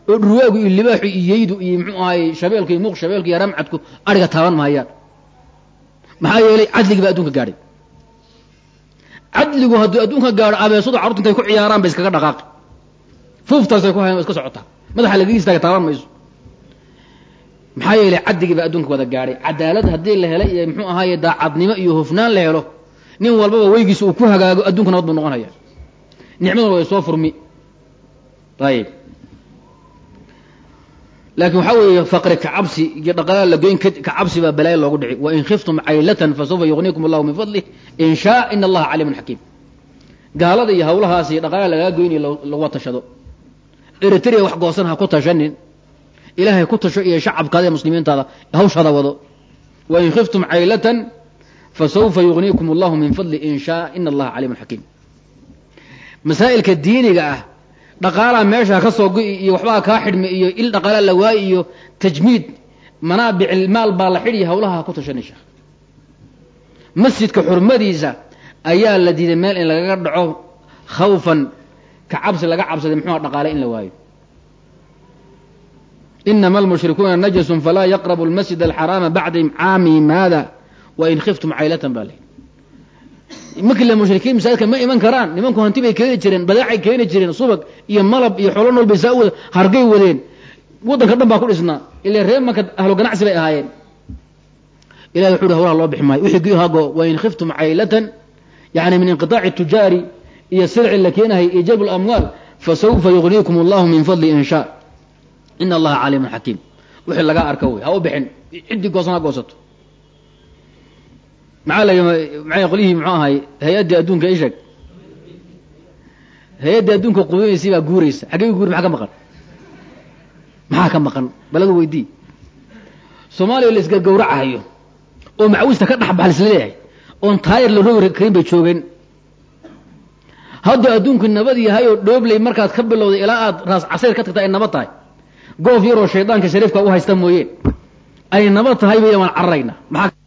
oo dhurwaagu iyo libaaxu iyo yeydu iyo muxuu ahay shabeelku iyo muuq shabeelku iyo ramcadku ariga taaban maayaan maxaa yeelay cadligi baa adduunka gaadhay cadligu hadduu adduunka gaadho abeesadu carruurta intay ku ciyaaraan bay iskaga dhaqaaqi. Fuuftaasay ku hayan wa iska socotaa madaxa lagaga istaaga taaban mayso. Maxaa yeelay cadligii baa adduunka wada gaadhay. Cadaalad haddii la helay iyo muxuu ahaaye daacadnimo iyo hofnaan la helo nin walbaba weygiisa uu ku hagaago adduunka nabad buu noqonaya nicmaduna way soo furmi. Ayib laakiin waxaa weeye faqri kacabsi iyo dhaqaala lagoyn kacabsi baa balaayo loogu dhici. Wain khiftum caylatan fasawfa yugniikum allahu min fadlih in shaa ina allaha caliimun xakiim gaalada iyo hawlahaas iyo dhaqaala lagaa goynayo lagua tashado eritrea wax goosan ha ku tashanin. Ilaahay ku tasho iyo shacabkaada ee muslimiintaada hawshaada wado. Wain khiftum caylatan fasawfa yugniikum allahu min fadli in shaa ina allaha caliimun xakiim masaa'ilka diiniga ah dhaqaalaa meesha ka soo go-i iyo waxbaa kaa xidhmi iyo il dhaqaala la waayi iyo tajmiid manaabicilmaal baa la xidhiya hawlaha ku tashanay sheekh masjidka xurmadiisa ayaa la diiday meel in lagaga dhaco khawfan ka cabsi laga cabsaday muxuuha dhaqaale in la waayo. Inama almushrikuuna najasun falaa yaqrabu almasjid alxaraama bacda caami maada? Wain khiftum caylatan baa layihi makla mushrikiin masaajidka ma iman karaan. Nimanku hanti bay keeni jireen badeecay keeni jireen subag iyo malab iyo xoolo nool bay saa wada hargay wadeen. Waddanka dhan baa ku dhisnaa ila reer maka ahlu ganacsi bay ahaayeen. Ilahi wuxu uhi hawlaha loo bixi maayo. Wixii gihago wain khiftum caylatan yani min inqiطaaci tujaari iyo silci la keenahay iyo jalb lamwaal fasawfa yugniikum allahu min fadli in shaa. Ina allaha caliimun xakiim wixii lagaa arka wey ha u bixin. Ciddii goosan ha goosato maxaa la maxay qolyihii muxuu ahay? Hay'addii adduunka isheg hay'addii adduunka quudinaysay baa guuraysa. Xaggey guuri maxaa ka maqan? Maxaa ka maqan? Baladu weydii. Soomaaliya la isgagawracahayo oo macawista ka dhexbax lisleeyahay oon taayar la rogi karin bay joogeen. Hadda adduunku nabad yahay oo dhoobley markaad ka bilowday ilaa aad raas casayr ka tagta ay nabad tahay. Goof yaroo shaydaanka shariifka u haysta mooyeen ay nabad tahay bay waan cararayna maxaa